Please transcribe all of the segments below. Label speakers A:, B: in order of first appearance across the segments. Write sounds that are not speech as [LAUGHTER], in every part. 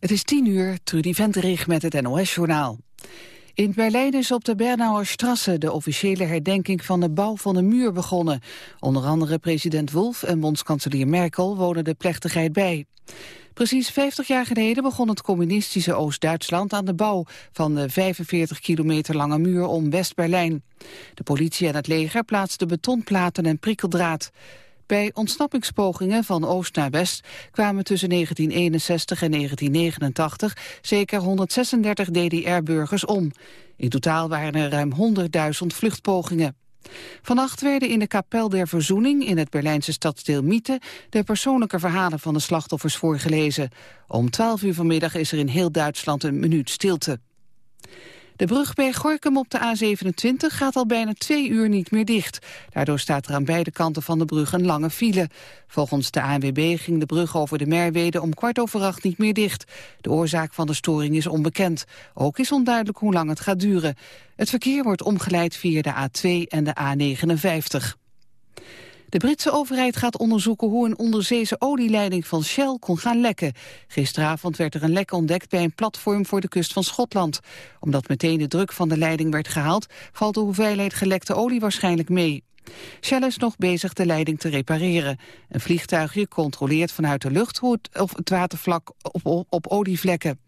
A: Het is tien uur, Trudy Venterich met het NOS-journaal. In Berlijn is op de Bernauer Strasse de officiële herdenking van de bouw van de muur begonnen. Onder andere president Wolf en bondskanselier Merkel wonen de plechtigheid bij. Precies 50 jaar geleden begon het communistische Oost-Duitsland aan de bouw van de 45 kilometer lange muur om West-Berlijn. De politie en het leger plaatsten betonplaten en prikkeldraad. Bij ontsnappingspogingen van oost naar west kwamen tussen 1961 en 1989 zeker 136 DDR-burgers om. In totaal waren er ruim 100.000 vluchtpogingen. Vannacht werden in de kapel der verzoening in het Berlijnse stadsdeel Miete de persoonlijke verhalen van de slachtoffers voorgelezen. Om 12 uur vanmiddag is er in heel Duitsland een minuut stilte. De brug bij Gorkum op de A27 gaat al bijna twee uur niet meer dicht. Daardoor staat er aan beide kanten van de brug een lange file. Volgens de ANWB ging de brug over de Merwede om kwart over acht niet meer dicht. De oorzaak van de storing is onbekend. Ook is onduidelijk hoe lang het gaat duren. Het verkeer wordt omgeleid via de A2 en de A59. De Britse overheid gaat onderzoeken hoe een onderzeese olieleiding van Shell kon gaan lekken. Gisteravond werd er een lek ontdekt bij een platform voor de kust van Schotland. Omdat meteen de druk van de leiding werd gehaald, valt de hoeveelheid gelekte olie waarschijnlijk mee. Shell is nog bezig de leiding te repareren. Een vliegtuigje controleert vanuit de lucht hoe het, of het watervlak op, op, op olievlekken.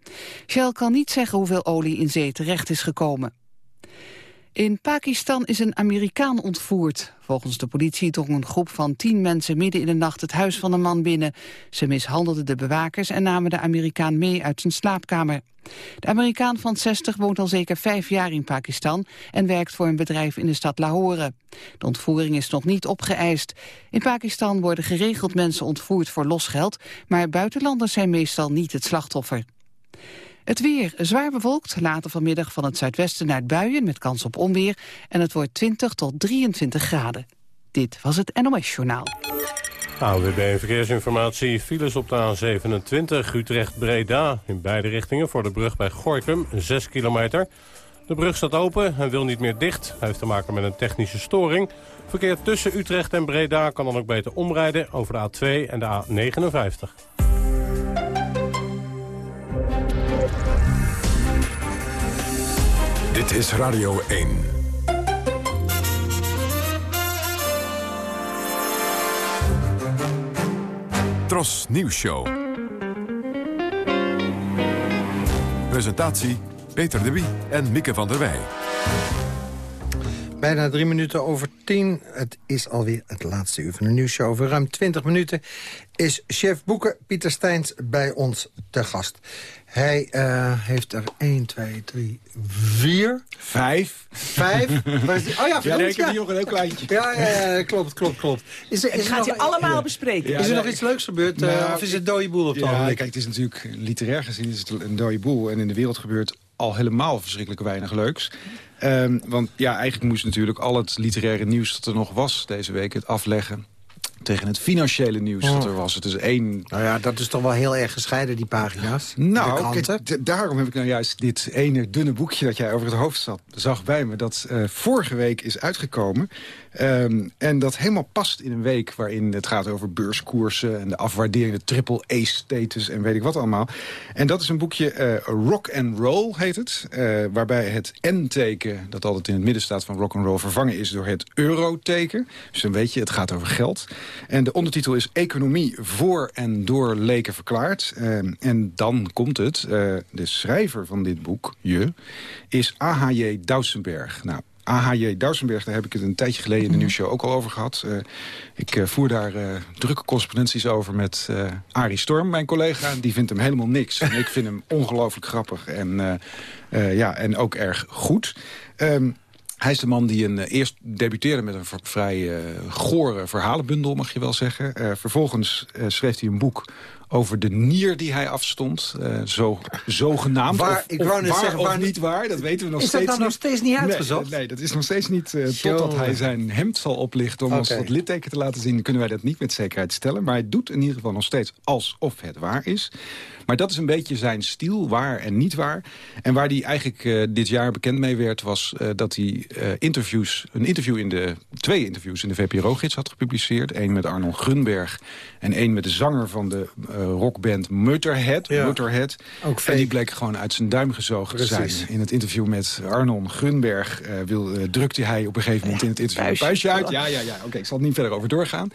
A: Shell kan niet zeggen hoeveel olie in zee terecht is gekomen. In Pakistan is een Amerikaan ontvoerd. Volgens de politie drong een groep van tien mensen midden in de nacht het huis van een man binnen. Ze mishandelden de bewakers en namen de Amerikaan mee uit zijn slaapkamer. De Amerikaan van 60 woont al zeker vijf jaar in Pakistan en werkt voor een bedrijf in de stad Lahore. De ontvoering is nog niet opgeëist. In Pakistan worden geregeld mensen ontvoerd voor losgeld, maar buitenlanders zijn meestal niet het slachtoffer. Het weer zwaar bewolkt, later vanmiddag van het zuidwesten naar het buien met kans op onweer. En het wordt 20 tot 23 graden. Dit was het NOS Journaal.
B: AWB Verkeersinformatie. Files op de A27 Utrecht-Breda. In beide richtingen voor de brug bij Gorkum, 6 kilometer. De brug staat open en wil niet meer dicht. Hij heeft te maken met een technische storing. Verkeer tussen Utrecht en Breda kan dan ook beter omrijden over de A2 en de A59.
C: Dit is Radio 1. Tros Nieuws Show. Presentatie Peter de Wie en Mieke van der Wij.
D: Bijna drie minuten over tien. Het is alweer het laatste uur van de nieuwsshow. Over ruim twintig minuten is chef boeken Pieter Steins bij ons te gast. Hij uh, heeft er 1, 2, 3, 4.
E: Vijf.
D: Vijf. oh ja,
E: ja, nee, ik heb hier nog een heel kleintje.
D: Ja, ja, ja klopt, klopt, klopt.
F: Is er, is gaat hij allemaal ja. bespreken.
D: Ja, is er nog iets leuks gebeurd? Nou, uh, of is het dode boel op het
E: ja, kijk, het is natuurlijk literair gezien is het een dode boel. En in de wereld gebeurt al helemaal verschrikkelijk weinig leuks. Um, want ja, eigenlijk moest natuurlijk al het literaire nieuws dat er nog was deze week het afleggen tegen het financiële nieuws dat er was. Het is één...
D: Nou ja, dat is toch wel heel erg gescheiden, die pagina's.
E: Nou, daarom heb ik nou juist dit ene dunne boekje dat jij over het hoofd zat, zag bij me... dat uh, vorige week is uitgekomen. Um, en dat helemaal past in een week waarin het gaat over beurskoersen... en de afwaardering, de triple A-status en weet ik wat allemaal. En dat is een boekje, uh, Rock and Roll heet het. Uh, waarbij het N-teken, dat altijd in het midden staat van rock and roll... vervangen is door het euro-teken. Dus dan weet je, het gaat over geld. En de ondertitel is Economie voor en door leken verklaard. Uh, en dan komt het, de schrijver van dit boek, je, is A.H.J. Dousenberg. Nou, AHJ Dousenberg, daar heb ik het een tijdje geleden in de mhm. nieuwsshow ook al over gehad. Uh, ik uh, voer daar uh, drukke correspondenties over met Arie Storm, mijn collega. Die vindt hem helemaal niks. En ik vind hem [LAUGHS] ongelooflijk grappig en, ja, en ook erg goed. Um, hij is de man die een, eerst debuteerde met een vrij gore verhalenbundel, mag je wel zeggen. vervolgens schreef hij een boek over de nier die hij afstond. Uh, zo, zogenaamd.
D: Waar, ik wou net zeggen,
E: waar niet waar, dat weten we nog steeds niet.
D: Is dat
E: nog
D: steeds niet uitgezocht?
E: Nee, nee, dat is nog steeds niet. Uh, totdat hij zijn hemd zal oplichten om okay. ons dat litteken te laten zien... kunnen wij dat niet met zekerheid stellen. Maar hij doet in ieder geval nog steeds alsof het waar is. Maar dat is een beetje zijn stijl, waar en niet waar. En waar hij eigenlijk uh, dit jaar bekend mee werd... was uh, dat hij uh, interviews, een interview in de, twee interviews in de VPRO-gids had gepubliceerd. Eén met Arnold Grunberg en één met de zanger van de rockband Mutterhead.
D: Ja.
E: Mutterhead.
D: Ook
E: En die bleek gewoon uit zijn duim gezogen te zijn. In het interview met Arnon Grunberg eh, wil, eh, drukte hij op een gegeven moment in het interview een puistje uit. Ja, ja, ja. Oké, ik zal er niet verder over doorgaan.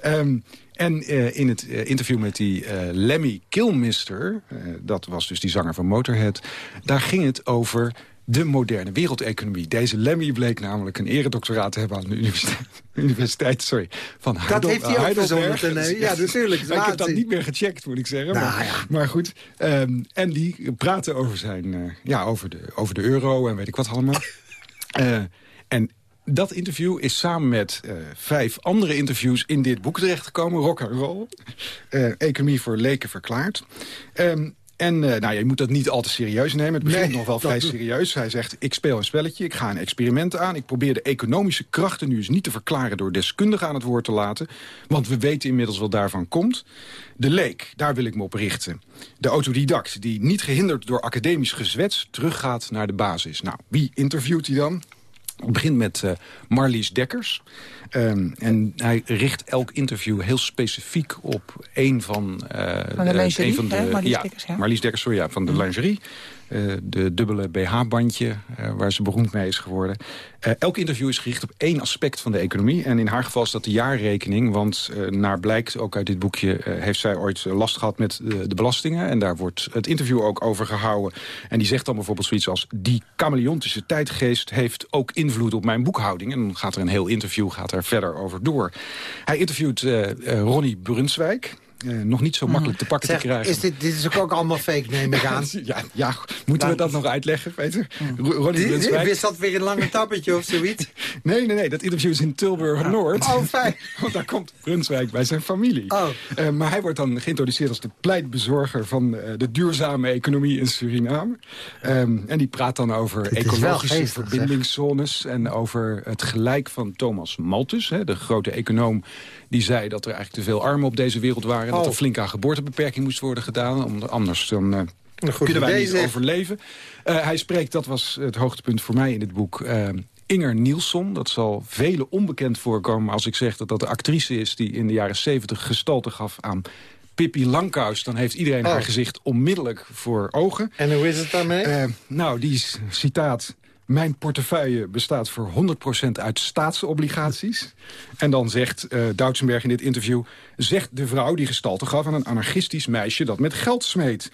E: Ehm, en eh, in het eh, interview met die eh, Lemmy Kilmister... eh, dat was dus die zanger van Motorhead... daar ging het over de moderne wereldeconomie. Deze Lemmy bleek namelijk een eredoctoraat te hebben aan de universiteit, [LAUGHS] universiteit sorry, van
D: Dat
E: Heidel-
D: heeft hij ook
E: Heidelberg.
D: verzonnen. [LAUGHS] Ja, natuurlijk. [LAUGHS]
E: Ik heb dat niet meer gecheckt, moet ik zeggen.
D: Nou,
E: maar,
D: ja.
E: maar goed. ehm, en die praten over, zijn, eh, ja, over, de, over de euro en weet ik wat allemaal. Eh, en dat interview is samen met eh, vijf andere interviews in dit boek terechtgekomen. Rock and roll. Economie voor leken verklaard. Ehm, en eh, nou, je moet dat niet al te serieus nemen. Het begint
D: Nee,
E: nog wel vrij serieus. Hij zegt, ik speel een spelletje, ik ga een experiment aan. Ik probeer de economische krachten nu eens niet te verklaren... door deskundigen aan het woord te laten. Want we weten inmiddels wat daarvan komt. De leek, daar wil ik me op richten. De autodidact, die niet gehinderd door academisch gezwets... teruggaat naar de basis. Nou, wie interviewt hij dan? Het begint met eh, Marlies Dekkers. Ehm, en hij richt elk interview heel specifiek op een van... eh,
F: Van de
E: eh,
F: lingerie,
E: een van de,
F: hè? Marlies
E: ja,
F: Dekkers, ja.
E: Marlies Dekkers, sorry, ja, van de lingerie. Eh, de dubbele BH-bandje, eh, waar ze beroemd mee is geworden. Eh, elk interview is gericht op één aspect van de economie. En in haar geval is dat de jaarrekening. Want naar blijkt, ook uit dit boekje... heeft zij ooit last gehad met de, belastingen. En daar wordt het interview ook over gehouden. En die zegt dan bijvoorbeeld zoiets als... die chameleontische tijdgeest heeft ook invloed op mijn boekhouding. En dan gaat er een heel interview gaat er verder over door. Hij interviewt Ronnie Brunswijk... Eh, nog niet zo makkelijk te pakken
D: Zeg,
E: te krijgen.
D: is dit, dit is ook, ook allemaal fake, neem ik aan. [LAUGHS]
E: Ja, ja, moeten we dat nog uitleggen, Peter? Ro- Ronnie Brunswijk?
D: wist dat weer een lange tappetje of zoiets? [LAUGHS]
E: Nee, nee, nee, dat interview is in Tilburg-Noord.
D: Oh, fijn. [LAUGHS]
E: Want daar komt Brunswijk bij zijn familie.
D: Oh.
E: Eh, maar hij wordt dan geïntroduceerd als de pleitbezorger... van eh, de duurzame economie in Suriname. Ehm, en die praat dan over
D: is
E: ecologische
D: geestig, zeg.
E: verbindingszones... en over het gelijk van Thomas Malthus, hè, de grote econoom... die zei dat er eigenlijk te veel armen op deze wereld waren... en dat
D: Oh.
E: er flink aan geboortebeperking moest worden gedaan. Anders dan... eh, kunnen wij niet overleven. Eh, hij spreekt, dat was het hoogtepunt voor mij in dit boek... eh, Inger Nielsen, dat zal velen onbekend voorkomen... als ik zeg dat dat de actrice is die in de jaren 70 gestalte gaf aan Pippi Langkous. Dan heeft iedereen
D: Oh.
E: haar gezicht onmiddellijk voor ogen.
D: En hoe is het daarmee?
E: Nou, die is, citaat... Mijn portefeuille bestaat voor 100% uit staatsobligaties. En dan zegt Doutsenberg in dit interview... zegt de vrouw die gestalte gaf aan een anarchistisch meisje... dat met geld smeet.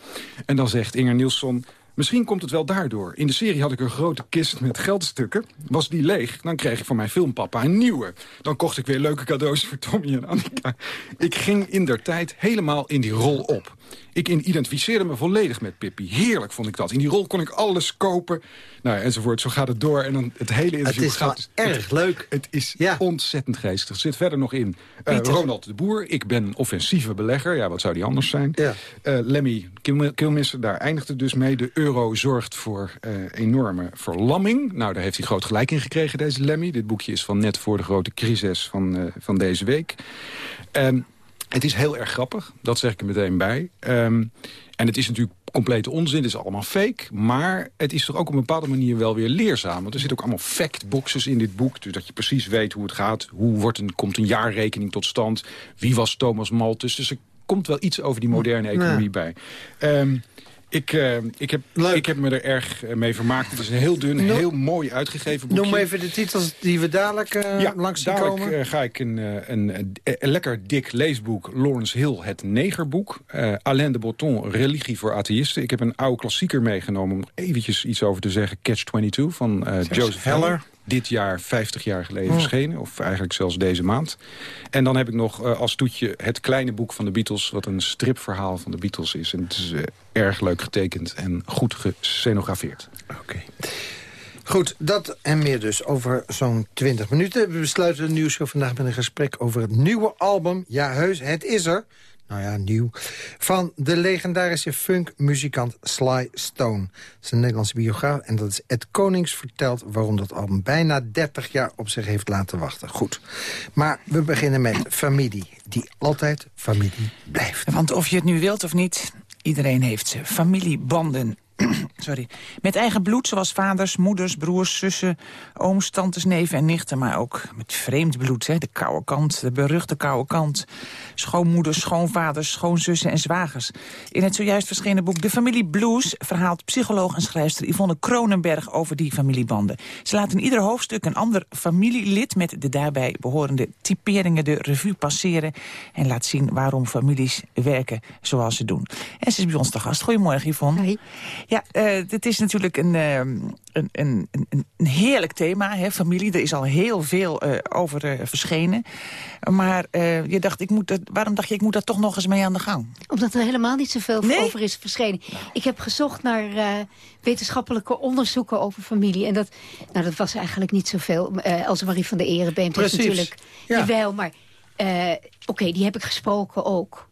E: En dan zegt Inger Nielsen... Misschien komt het wel daardoor. In de serie had ik een grote kist met geldstukken. Was die leeg, dan kreeg ik van mijn filmpapa een nieuwe. Dan kocht ik weer leuke cadeaus voor Tommy en Annika. Ik ging in der tijd helemaal in die rol op. Ik identificeerde me volledig met Pippi. Heerlijk vond ik dat. In die rol kon ik alles kopen. Nou, ja, enzovoort. Zo gaat het door. En dan het hele interview
D: het is
E: gaat...
D: erg leuk.
E: Het is
D: Ja.
E: ontzettend geestig. Er zit verder nog in eh. Ronald de Boer. Ik ben offensieve belegger. Ja, wat zou die anders zijn?
D: Ja.
E: Eh, Lemmy Kilm- Kilmister, daar eindigt het dus mee. De euro zorgt voor eh, enorme verlamming. Nou, daar heeft hij groot gelijk in gekregen, deze Lemmy. Dit boekje is van net voor de grote crisis van, van deze week. Ehm, het is heel erg grappig, dat zeg ik er meteen bij. Ehm, en het is natuurlijk complete onzin, het is allemaal fake. Maar het is toch ook op een bepaalde manier wel weer leerzaam. Want er zitten ook allemaal factboxes in dit boek. Dus dat je precies weet hoe het gaat. Hoe wordt een, komt een jaarrekening tot stand? Wie was Thomas Malthus? Dus er komt wel iets over die moderne economie bij. Ehm, ik, eh, ik, heb,
D: Leuk.
E: ik heb me er erg eh, mee vermaakt. Het is een heel dun, heel mooi uitgegeven boekje.
D: Noem even de titels die we dadelijk eh,
E: Ja,
D: langs zien
E: dadelijk
D: komen.
E: eh, ga ik een, een, een, een lekker dik leesboek. Lawrence Hill, Het Negerboek. Eh Alain de Botton, Religie voor atheïsten. Ik heb een oude klassieker meegenomen om eventjes iets over te zeggen. Catch-22 van eh, Joseph
D: Heller.
E: Heller. Dit jaar 50 jaar geleden verschenen. Of eigenlijk zelfs deze maand. En dan heb ik nog eh, als toetje het kleine boek van de Beatles... wat een stripverhaal van de Beatles is. En het is eh, erg leuk getekend en goed gescenografeerd.
D: Oké. Goed, dat en meer dus over zo'n 20 minuten. We besluiten de nieuwsshow vandaag met een gesprek over het nieuwe album. Ja, heus, het is er. Nou ja, nieuw. Van de legendarische funkmuzikant Sly Stone. Zijn Nederlandse biograaf. En dat is Ed Konings vertelt waarom dat album bijna 30 jaar op zich heeft laten wachten. Goed. Maar we beginnen met familie. Die altijd familie blijft.
F: Want of je het nu wilt of niet, iedereen heeft ze. Familiebanden. [CLEARS THROAT] Sorry. Met eigen bloed, zoals vaders, moeders, broers, zussen, ooms, tantes, neven en nichten. Maar ook met vreemd bloed, hè? de koude kant, de beruchte koude kant. Schoonmoeders, schoonvaders, schoonzussen en zwagers. In het zojuist verschenen boek De Familie Blues... verhaalt psycholoog en schrijfster Yvonne Kronenberg over die familiebanden. Ze laat in ieder hoofdstuk een ander familielid... met de daarbij behorende typeringen de revue passeren... en laat zien waarom families werken zoals ze doen. En ze is bij ons te gast. Goedemorgen, Yvonne. Ja, uh, dit is natuurlijk een, uh, een, een, een, een, heerlijk thema, hè, familie. Er is al heel veel uh, over verschenen. Maar je dacht, ik moet dat, waarom dacht je, ik moet daar toch nog eens mee aan de gang?
G: Omdat er helemaal niet zoveel nee? over is verschenen. Ik heb gezocht naar wetenschappelijke onderzoeken over familie. En dat, nou, dat was eigenlijk niet zoveel. Uh, Else Marie van der Erebeemt is natuurlijk... Ja. Jawel, maar oké, okay, die heb ik gesproken ook.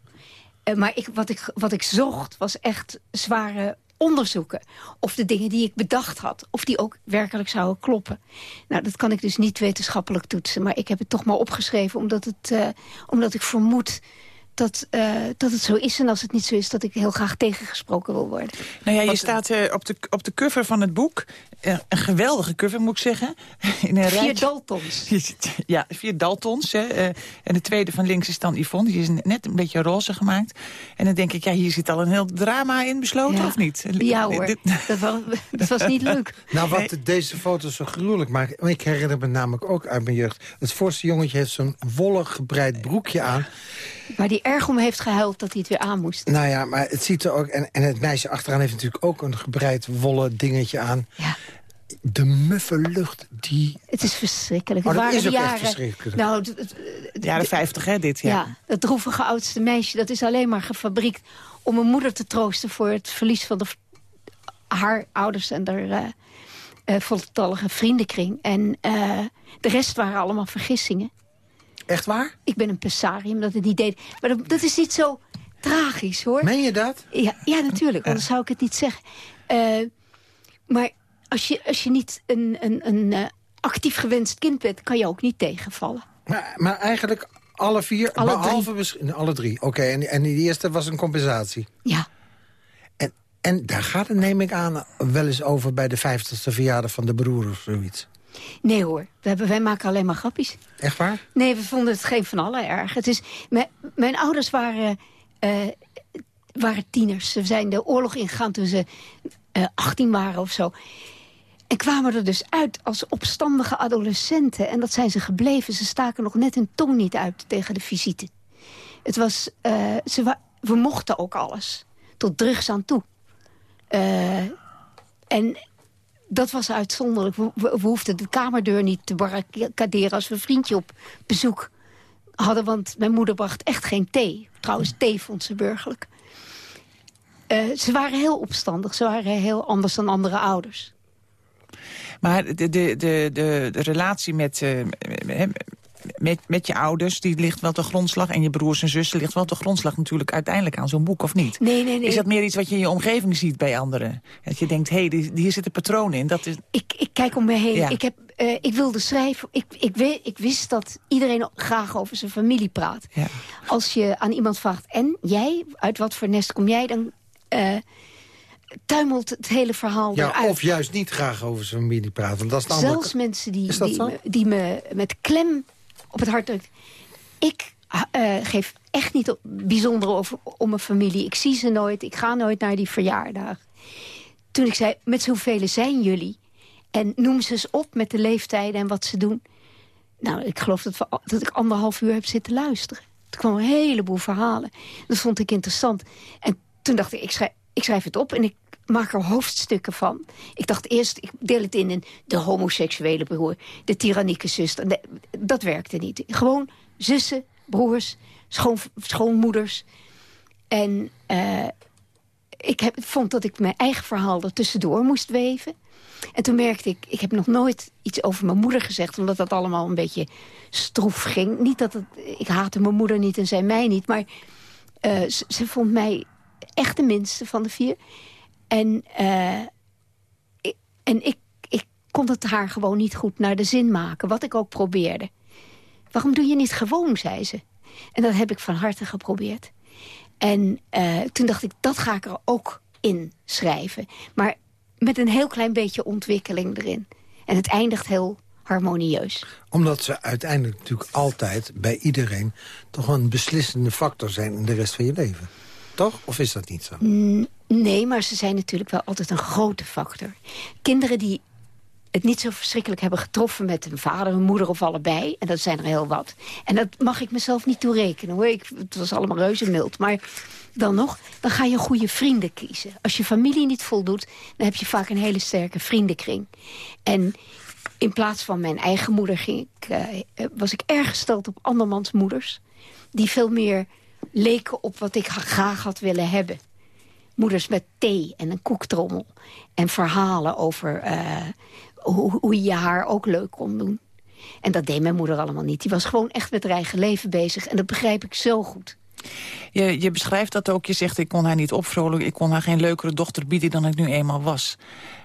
G: maar ik, wat, ik, wat ik zocht was echt zware onderzoeken. Of de dingen die ik bedacht had, of die ook werkelijk zouden kloppen. Nou, dat kan ik dus niet wetenschappelijk toetsen. Maar ik heb het toch maar opgeschreven omdat, het, uh, omdat ik vermoed dat, uh, dat het zo is. En als het niet zo is, dat ik heel graag tegengesproken wil worden.
F: Nou ja, je staat uh, op, de, op de cover van het boek. Uh, een geweldige cover, moet ik zeggen. [LAUGHS]
G: In een vier Daltons. [LAUGHS]
F: Ja, vier Daltons. Hè. en de tweede van links is dan Yvonne. Die is net een beetje roze gemaakt. En dan denk ik, ja, hier zit al een heel drama in besloten,
G: ja.
F: of niet?
G: Ja hoor, dat was, [LAUGHS] dat was niet leuk.
D: Nou, wat nee. deze foto's zo gruwelijk maakt... ik herinner me namelijk ook uit mijn jeugd... het voorste jongetje heeft zo'n wollig gebreid broekje aan...
G: Maar die erg om heeft gehuild dat hij het weer aan moest.
D: Nou ja, maar het ziet er ook... En, en het meisje achteraan heeft natuurlijk ook een gebreid wollen dingetje aan.
G: Ja.
D: De muffe lucht die...
G: Het is verschrikkelijk.
D: Oh, dat is ook
G: jaren,
D: echt verschrikkelijk.
G: Nou,
F: de jaren 50, hè, dit, ja.
G: ja. dat droevige oudste meisje, dat is alleen maar gefabriekt... om een moeder te troosten voor het verlies van de, haar ouders en haar... Uh, uh, voltallige vriendenkring. En uh, de rest waren allemaal vergissingen.
D: Echt waar?
G: Ik ben een pesarium dat het niet deed. Maar dat, dat, is niet zo tragisch, hoor.
D: Meen je dat?
G: Ja, ja natuurlijk, anders zou ik het niet zeggen. Uh, maar als je, als je niet een, een, een uh, actief gewenst kind bent... kan je ook niet tegenvallen.
D: Maar, maar eigenlijk alle vier,
G: alle
D: behalve misschien... Alle drie, oké. Okay. En, en die eerste was een compensatie?
G: Ja.
D: En, en daar gaat het, neem ik aan, wel eens over... bij de vijftigste verjaardag van de broer of zoiets.
G: Nee hoor, wij, wij, maken alleen maar grappies.
D: Echt waar?
G: Nee, we vonden het geen van allen erg. Het is, mijn, mijn ouders waren, uh, waren tieners. Ze zijn de oorlog ingegaan toen ze uh, 18 waren of zo. En kwamen er dus uit als opstandige adolescenten. En dat zijn ze gebleven. Ze staken nog net hun tong niet uit tegen de visite. Het was, uh, ze wa we mochten ook alles. Tot drugs aan toe. Uh, en dat was uitzonderlijk. We, we, hoefden de kamerdeur niet te barricaderen als we een vriendje op bezoek hadden. Want mijn moeder bracht echt geen thee. Trouwens, thee vond ze burgerlijk. Uh, ze waren heel opstandig. Ze waren heel anders dan andere ouders.
F: Maar de, de, de, de, relatie met, uh, met, met je ouders, die ligt wel de grondslag... en je broers en zussen ligt wel de grondslag natuurlijk uiteindelijk aan zo'n boek, of niet?
G: Nee, nee, nee.
F: Is dat meer iets wat je in je omgeving ziet bij anderen? Dat je denkt, hé, hey, hier zit een patroon in. Dat is...
G: ik, ik kijk om me heen. Ja. Ik, heb, uh, ik wilde schrijven. Ik, ik, weet, ik wist dat iedereen graag over zijn familie praat.
F: Ja.
G: Als je aan iemand vraagt, en jij, uit wat voor nest kom jij... dan uh, tuimelt het hele verhaal
D: ja,
G: eruit.
D: Of juist niet graag over zijn familie praten. Want dat is
G: Zelfs
D: andere...
G: mensen die, die me, die me met klem op het hart drukt. Ik uh, geef echt niet bijzonder over om mijn familie. Ik zie ze nooit, ik ga nooit naar die verjaardag. Toen ik zei, met zoveel zijn jullie? En noem ze eens op met de leeftijden en wat ze doen. Nou, ik geloof dat, we, dat ik anderhalf uur heb zitten luisteren. Er kwamen een heleboel verhalen. Dat vond ik interessant. En toen dacht ik, ik schrijf, ik schrijf het op en ik maak er hoofdstukken van. Ik dacht eerst, ik deel het in in de homoseksuele broer... de tyrannieke zuster. Dat werkte niet. Gewoon zussen, broers, schoon, schoonmoeders. En uh, ik heb, vond dat ik mijn eigen verhaal er tussendoor moest weven. En toen merkte ik, ik heb nog nooit iets over mijn moeder gezegd... omdat dat allemaal een beetje stroef ging. Niet dat ik haatte mijn moeder niet en zij mij niet... maar ze, ze vond mij echt de minste van de vier... En, uh, ik, en ik, ik kon het haar gewoon niet goed naar de zin maken. Wat ik ook probeerde. Waarom doe je niet gewoon, zei ze. En dat heb ik van harte geprobeerd. En uh, toen dacht ik, dat ga ik er ook in schrijven. Maar met een heel klein beetje ontwikkeling erin. En het eindigt heel harmonieus.
D: Omdat ze uiteindelijk natuurlijk altijd bij iedereen... toch een beslissende factor zijn in de rest van je leven. Toch? Of is dat niet zo?
G: Nee, maar ze zijn natuurlijk wel altijd een grote factor. Kinderen die het niet zo verschrikkelijk hebben getroffen met een vader, een moeder of allebei. En dat zijn er heel wat. En dat mag ik mezelf niet toerekenen hoor. Ik, het was allemaal reuze mild. Maar dan nog, dan ga je goede vrienden kiezen. Als je familie niet voldoet, dan heb je vaak een hele sterke vriendenkring. En in plaats van mijn eigen moeder ging ik, uh, was ik erg gesteld op andermans moeders. Die veel meer leken op wat ik graag had willen hebben. Moeders met thee en een koektrommel. En verhalen over uh, hoe, hoe je haar ook leuk kon doen. En dat deed mijn moeder allemaal niet. Die was gewoon echt met haar eigen leven bezig. En dat begrijp ik zo goed.
F: Je, je beschrijft dat ook. Je zegt, ik kon haar niet opvrolijken. Ik kon haar geen leukere dochter bieden dan ik nu eenmaal was.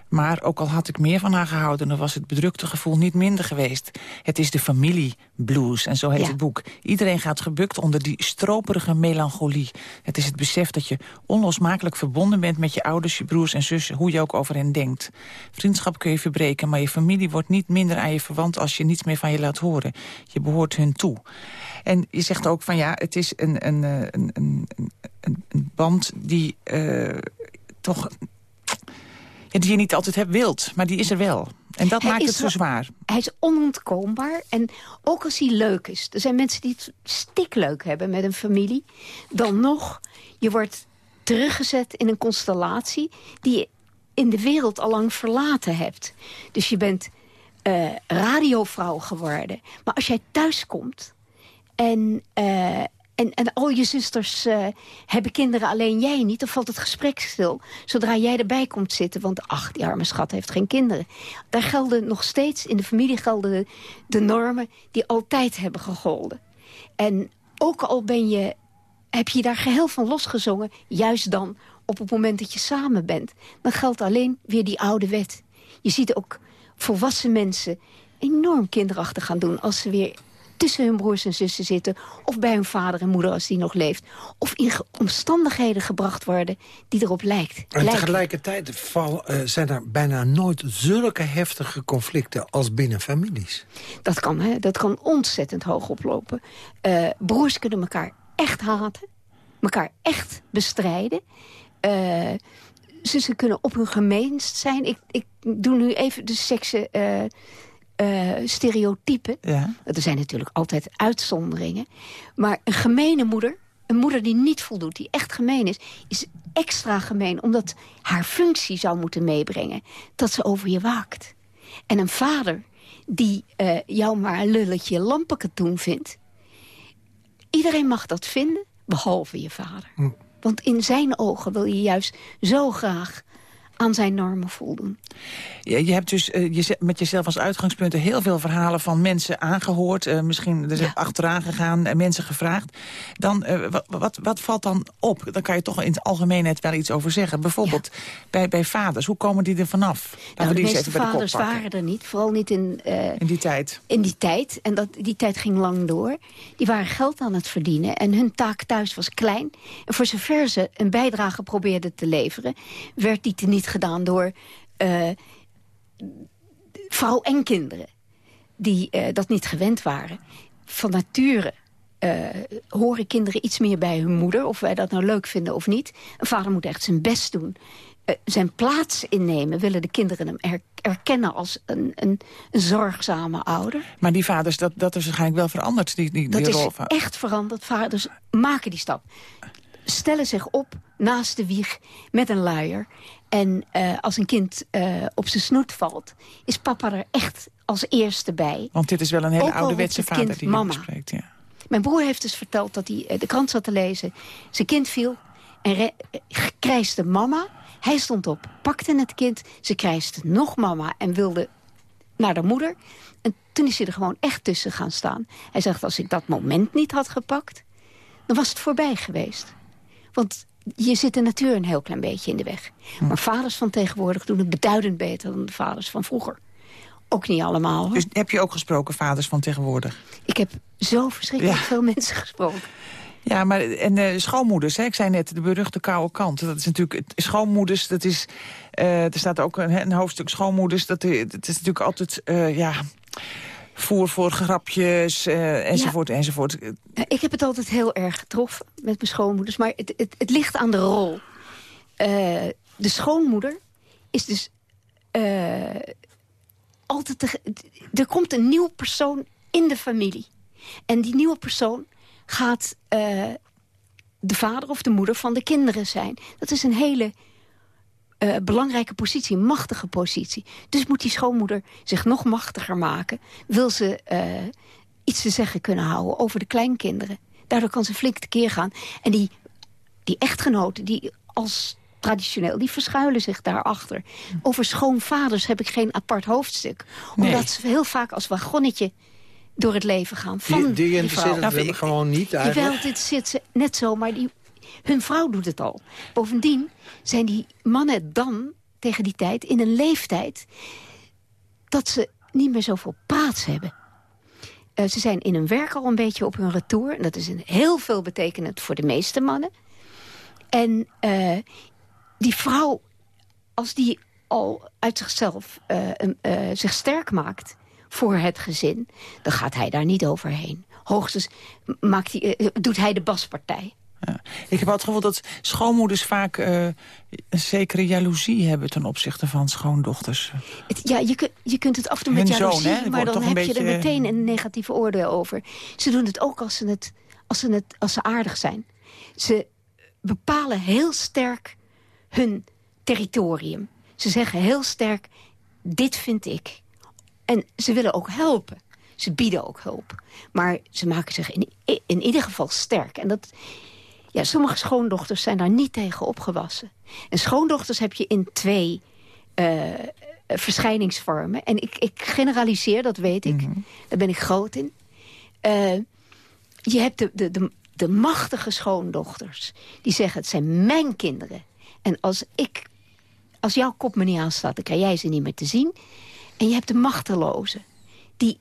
F: Maar ook al had ik meer van haar gehouden... dan was het bedrukte gevoel niet minder geweest. Het is de familieblues, en zo heet het boek. Iedereen gaat gebukt onder die stroperige melancholie. Het is het besef dat je onlosmakelijk verbonden bent... met je ouders, je broers en zussen, hoe je ook over hen denkt. Vriendschap kun je verbreken, maar je familie wordt niet minder aan je verwant... als je niets meer van je laat horen. Je behoort hun toe. En je zegt ook van ja, het is een, een, een, een, een, een band die uh, toch die je niet altijd hebt wilt, maar die is er wel. En dat maakt het zo zwaar.
G: Hij is onontkoombaar. En ook als hij leuk is. Er zijn mensen die het stikleuk hebben met een familie. Dan nog, je wordt teruggezet in een constellatie... die je in de wereld al lang verlaten hebt. Dus je bent uh, radiovrouw geworden. Maar als jij thuis komt en, uh, en, en al je zusters uh, hebben kinderen, alleen jij niet. Dan valt het gesprek stil. Zodra jij erbij komt zitten. Want ach, die arme schat heeft geen kinderen. Daar gelden nog steeds, in de familie gelden de, de normen... die altijd hebben gegolden. En ook al ben je, heb je daar geheel van losgezongen... juist dan op het moment dat je samen bent... dan geldt alleen weer die oude wet. Je ziet ook volwassen mensen enorm kinderachtig gaan doen... als ze weer tussen hun broers en zussen zitten... of bij hun vader en moeder als die nog leeft. Of in omstandigheden gebracht worden die erop lijkt.
D: En tegelijkertijd val, uh, zijn er bijna nooit zulke heftige conflicten als binnen families.
G: Dat kan, hè? Dat kan ontzettend hoog oplopen. Uh, broers kunnen elkaar echt haten. elkaar echt bestrijden. Uh, zussen kunnen op hun gemeenst zijn. Ik, ik doe nu even de seksen uh, stereotypen. Ja. Er zijn natuurlijk altijd uitzonderingen. Maar een gemene moeder, een moeder die niet voldoet, die echt gemeen is... is extra gemeen, omdat haar functie zou moeten meebrengen... dat ze over je waakt. En een vader die uh, jou maar een lulletje lampenkatoen vindt... iedereen mag dat vinden, behalve je vader. Hm. Want in zijn ogen wil je juist zo graag aan zijn normen voldoen.
F: Je, je hebt dus uh, je, met jezelf als uitgangspunt heel veel verhalen van mensen aangehoord. Uh, misschien er ja. achteraan gegaan, en uh, mensen gevraagd. Dan, eh, wat, wat, valt dan op? Dan kan je toch in het algemeenheid wel iets over zeggen. Bijvoorbeeld ja. bij, bij vaders, hoe komen die er vanaf?
G: Nou, de meeste vaders waren er niet. Vooral niet in,
F: in die tijd.
G: In die tijd. En dat, die tijd ging lang door. Die waren geld aan het verdienen. En hun taak thuis was klein. En voor zover ze een bijdrage probeerden te leveren... werd die te niet gedaan door uh, vrouw en kinderen. Die uh, dat niet gewend waren. Van nature uh, horen kinderen iets meer bij hun moeder. Of wij dat nou leuk vinden of niet. Een vader moet echt zijn best doen. zijn plaats innemen. Willen de kinderen hem er erkennen als een, een, een, zorgzame ouder.
F: Maar die vaders, dat, dat is waarschijnlijk wel veranderd. Die, die,
G: dat
F: die rol
G: is echt veranderd. Vaders maken die stap stellen zich op naast de wieg met een luier. En uh, als een kind uh, op zijn snoet valt, is papa er echt als eerste bij.
F: Want dit is wel een hele ouderwetse vader kind, die mama. spreekt. Ja.
G: Mijn broer heeft dus verteld dat hij uh, de krant zat te lezen. Zijn kind viel en krijste mama. Hij stond op, pakte het kind. Ze krijste nog mama en wilde naar de moeder. En toen is hij er gewoon echt tussen gaan staan. Hij zegt, als ik dat moment niet had gepakt... dan was het voorbij geweest. Want je zit de natuur een heel klein beetje in de weg. Hm. Maar vaders van tegenwoordig doen het beduidend beter dan de vaders van vroeger. Ook niet allemaal. Hoor.
F: Dus heb je ook gesproken, vaders van tegenwoordig?
G: Ik heb zo verschrikkelijk veel mensen gesproken.
F: Ja, maar en uh, schoonmoeders, hè? ik zei net, de beruchte koude kant. Dat is natuurlijk, schoonmoeders, dat is, uh, er staat ook een, een, hoofdstuk schoonmoeders. Dat, dat is natuurlijk altijd, uh, ja voer voor grapjes, uh, enzovoort, enzovoort.
G: Ik heb het altijd heel erg getroffen met mijn schoonmoeders. Maar het, het, het ligt aan de rol. Uh, de schoonmoeder is dus uh, altijd... De, er komt een nieuw persoon in de familie. En die nieuwe persoon gaat de vader of de moeder van de kinderen zijn. Dat is een hele uh, belangrijke positie, een machtige positie. Dus moet die schoonmoeder zich nog machtiger maken. Wil ze uh, iets te zeggen kunnen houden over de kleinkinderen. Daardoor kan ze flink tekeer gaan. En die, die echtgenoten, die als traditioneel, die verschuilen zich daarachter. Over schoonvaders heb ik geen apart hoofdstuk. Omdat ze heel vaak als wagonnetje door het leven gaan. Van
D: die, die,
G: die vrouw.
D: Nou, gewoon niet eigenlijk.
G: Jawel, dit zit ze net zo, maar die, hun vrouw doet het al. Bovendien zijn die mannen dan, tegen die tijd, in een leeftijd... dat ze niet meer zoveel praats hebben. Uh, ze zijn in hun werk al een beetje op hun retour. En dat is een heel veel betekenend voor de meeste mannen. En uh, die vrouw, als die al uit zichzelf uh, zich sterk maakt voor het gezin... dan gaat hij daar niet overheen. Hoogstens maakt hij, doet hij de baspartij.
F: Ja. Ik heb altijd het gevoel dat schoonmoeders vaak uh, een zekere jaloezie hebben... ten opzichte van schoondochters.
G: Het, ja, je, kun, je kunt het af en toe met jaloezie, zoon, maar dan heb beetje... je er meteen een negatieve oordeel over. Ze doen het ook als ze, het, als ze, het, als ze aardig zijn. Ze bepalen heel sterk hun territorium. Ze zeggen heel sterk, dit vind ik. En ze willen ook helpen. Ze bieden ook hulp. Maar ze maken zich in, in ieder geval sterk. En dat, ja, sommige schoondochters zijn daar niet tegen opgewassen. En schoondochters heb je in twee uh, verschijningsvormen. En ik, ik generaliseer, dat weet ik. Mhm. Daar ben ik groot in. Uh, je hebt de, de, de, de machtige schoondochters. Die zeggen, het zijn mijn kinderen. En als ik, als jouw kop me niet aanstaat, dan krijg jij ze niet meer te zien. En je hebt de machtelozen. Die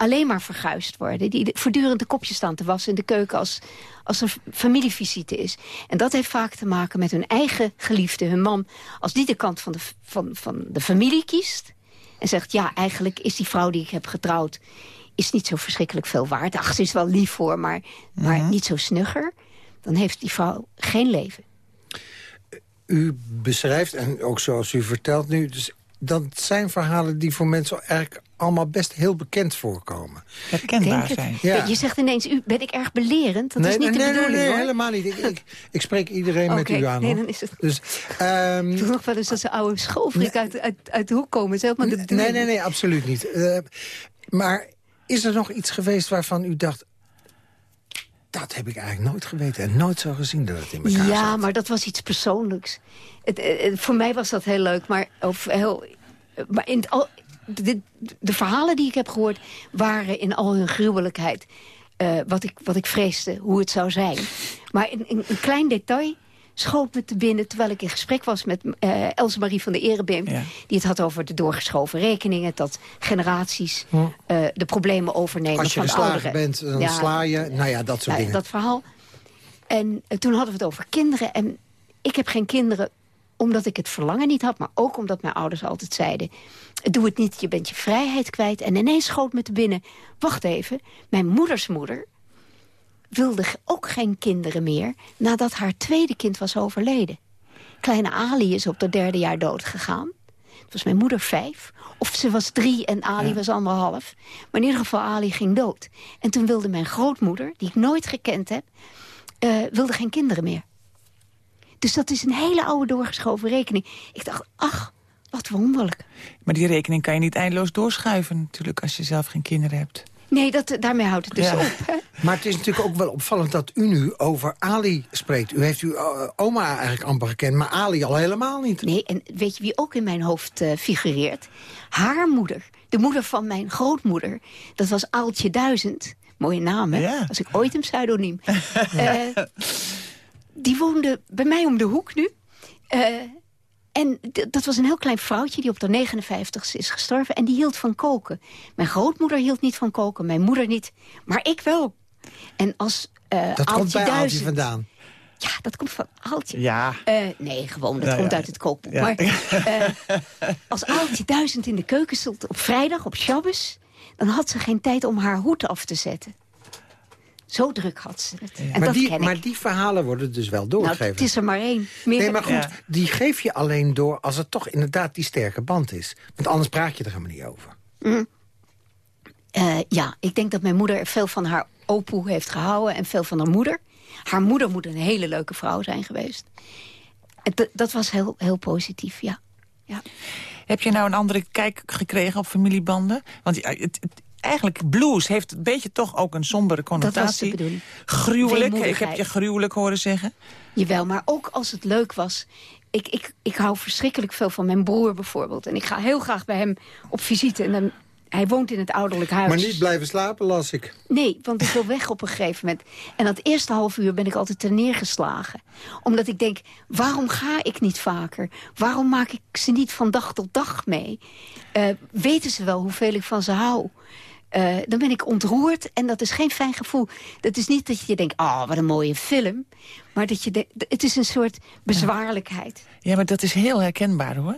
G: alleen maar verguisd worden. Die voortdurend de kopjes staan te wassen in de keuken als, als er familievisite is. En dat heeft vaak te maken met hun eigen geliefde, hun man. Als die de kant van de, van, van de familie kiest en zegt... ja, eigenlijk is die vrouw die ik heb getrouwd... is niet zo verschrikkelijk veel waard. Ach, ze is wel lief voor, maar, maar mhm. niet zo snugger. Dan heeft die vrouw geen leven.
D: U beschrijft, en ook zoals u vertelt nu... Dus dat zijn verhalen die voor mensen eigenlijk allemaal best heel bekend voorkomen.
F: Herkenbaar zijn.
G: Ja. Je zegt ineens, u, ben ik erg belerend? Dat
D: nee,
G: is niet
D: nee,
G: de
D: nee,
G: bedoeling,
D: nee,
G: hoor.
D: helemaal niet. Ik, ik, ik spreek iedereen met u aan.
G: Nee, dan is het...
D: Dus, um,
G: Doe nog wel eens dat ze oude schoolfrik uit, uit, uit de hoek komen. Zeg maar de
D: nee, nee, nee, absoluut niet. Uh, maar is er nog iets geweest waarvan u dacht... Dat heb ik eigenlijk nooit geweten en nooit zo gezien dat het in elkaar
G: Ja,
D: zat.
G: maar dat was iets persoonlijks. Het, het, voor mij was dat heel leuk, maar, of heel, maar in het al, de, de, verhalen die ik heb gehoord waren in al hun gruwelijkheid. Uh, wat, ik, wat ik vreesde, hoe het zou zijn. Maar een, een, een, klein detail schoot me te binnen... terwijl ik in gesprek was met uh, Else Marie van de Erebeem... Ja. die het had over de doorgeschoven rekeningen... dat generaties uh, de problemen overnemen
D: Als je
G: van
D: geslagen bent, dan ja, sla je. Nou ja, dat soort
G: ja,
D: dingen.
G: Dat verhaal. En toen hadden we het over kinderen. En ik heb geen kinderen omdat ik het verlangen niet had... maar ook omdat mijn ouders altijd zeiden... doe het niet, je bent je vrijheid kwijt. En ineens schoot me te binnen... wacht even, mijn moeders moeder wilde ook geen kinderen meer... nadat haar tweede kind was overleden. Kleine Ali is op het derde jaar dood gegaan. Het was mijn moeder vijf. Of ze was drie en Ali ja. was anderhalf. Maar in ieder geval, Ali ging dood. En toen wilde mijn grootmoeder, die ik nooit gekend heb... Uh, wilde geen kinderen meer. Dus dat is een hele oude doorgeschoven rekening. Ik dacht, ach, wat wonderlijk.
F: Maar die rekening kan je niet eindeloos doorschuiven natuurlijk... als je zelf geen kinderen hebt.
G: Nee, dat, daarmee houdt het dus ja. op. Hè? [LAUGHS]
D: Maar het is natuurlijk ook wel opvallend dat u nu over Ali spreekt. U heeft uw uh, oma eigenlijk amper gekend, maar Ali al helemaal niet.
G: Nee, en weet je wie ook in mijn hoofd uh, figureert? Haar moeder, de moeder van mijn grootmoeder. Dat was Aaltje Duizend. Mooie naam, hè?
F: Ja.
G: Was ik ooit een pseudoniem. [LAUGHS] uh, die woonde bij mij om de hoek nu. Uh, en dat was een heel klein vrouwtje die op de 59ste is gestorven. En die hield van koken. Mijn grootmoeder hield niet van koken, mijn moeder niet. Maar ik wel. En als eh
D: Dat komt bij Aaltje
G: Duizend.
D: vandaan.
G: Ja, dat komt van Aaltje.
F: Ja.
G: Eh, nee, gewoon, dat
F: Nou
G: komt
F: ja.
G: uit het kookboek.
F: Ja.
G: Maar [LAUGHS] eh, als Aaltje duizend in de keuken stond op vrijdag, op Shabbos... dan had ze geen tijd om haar hoed af te zetten. Zo druk had ze het. En
D: Maar
G: dat
D: die,
G: ken ik.
D: maar die verhalen worden dus wel
G: nou,
D: doorgegeven.
G: het is er maar één. Meer
D: Nee, maar goed,
F: Ja.
D: die geef je alleen door als het toch inderdaad die sterke band is. Want anders praat je er helemaal niet over.
G: Eh, ja, ik denk dat mijn moeder er veel van haar opoe heeft gehouden... en veel van haar moeder. Haar moeder moet een hele leuke vrouw zijn geweest. Dat was heel, heel positief, ja. ja.
F: Heb je nou een andere kijk gekregen op familiebanden? Want ja, het, het- eigenlijk blues heeft een beetje toch ook een sombere connotatie.
G: bedoeling.
F: Gruwelijk, ik heb je gruwelijk horen zeggen.
G: Jawel, maar ook als het leuk was. Ik, ik, ik hou verschrikkelijk veel van mijn broer bijvoorbeeld. En ik ga heel graag bij hem op visite. En dan, hij woont in het ouderlijk huis.
D: Maar niet blijven slapen, las ik.
G: Nee, want ik wil weg op een gegeven moment. En dat eerste half uur ben ik altijd ter neergeslagen. Omdat ik denk, waarom ga ik niet vaker? Waarom maak ik ze niet van dag tot dag mee? Eh, weten ze wel hoeveel ik van ze hou? Eh, dan ben ik ontroerd en dat is geen fijn gevoel. Dat is niet dat je denkt, ah, wat een mooie film. Maar dat je denkt, het is een soort bezwaarlijkheid.
F: Ja, maar dat is heel herkenbaar hoor.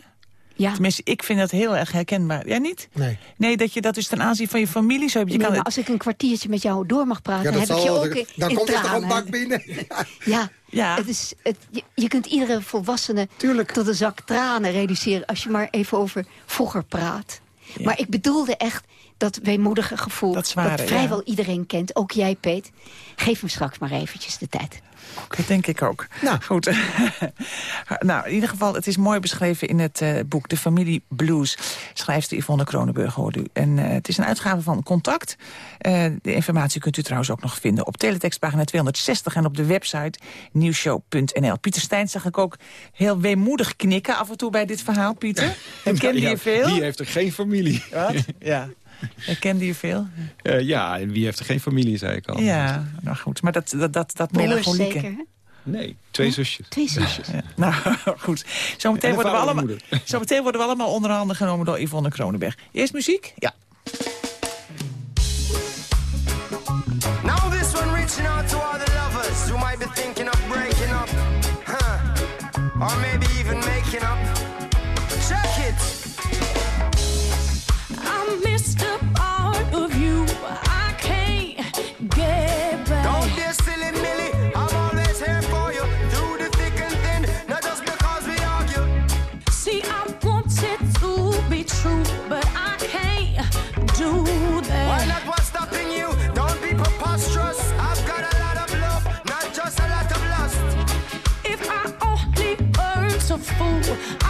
G: Ja.
F: Tenminste, ik vind dat heel erg herkenbaar. Jij niet?
D: Nee.
F: Nee, dat je dat dus ten aanzien van je familie zo hebt. Je
G: Nee,
F: kan
G: maar als ik een kwartiertje met jou door mag praten...
D: Ja,
G: heb ik je ook in,
D: Dan
G: in
D: komt er toch een bak binnen. [LAUGHS]
G: Ja,
F: Ja.
G: Het is, het, je, je kunt iedere volwassene
D: Tuurlijk.
G: tot een zak tranen reduceren... als je maar even over vroeger praat. Maar ik bedoelde echt dat weemoedige gevoel...
F: Dat zware,
G: vrijwel
F: ja.
G: iedereen kent, ook jij, Peet. Geef me straks maar eventjes de tijd.
F: Dat denk ik ook.
D: Nou.
F: Goed. [LAUGHS] nou, in ieder geval, het is mooi beschreven in het eh, boek De Familie Blues. Schrijft Yvonne Kronenburg, hoorde u. En eh, het is een uitgave van Contact. Eh, de informatie kunt u trouwens ook nog vinden op teletextpagina 260... en op de website nieuwshow.nl. Pieter Stijn zag ik ook heel weemoedig knikken af en toe bij dit verhaal, Pieter. Herkende
E: Ja,
F: je veel?
E: Wie heeft er geen familie?
F: Wat? [LAUGHS] Ja. [LAUGHS] Herkende je veel?
E: Eh, ja, en wie heeft er geen familie, zei ik al.
F: Ja, nou goed. Maar dat, dat, dat, dat melancholieke...
G: zeker, hè?
E: Nee, twee zusjes.
G: Twee zusjes.
F: Ja. [LAUGHS] Nou, goed. Zometeen
E: En een
F: worden, we allemaal, [LAUGHS] zometeen worden we allemaal onder handen genomen door Yvonne Kronenberg. Eerst muziek? Ja.
H: Now this one reaching out to all the lovers who might be thinking of breaking up, huh? Or maybe
I: fool,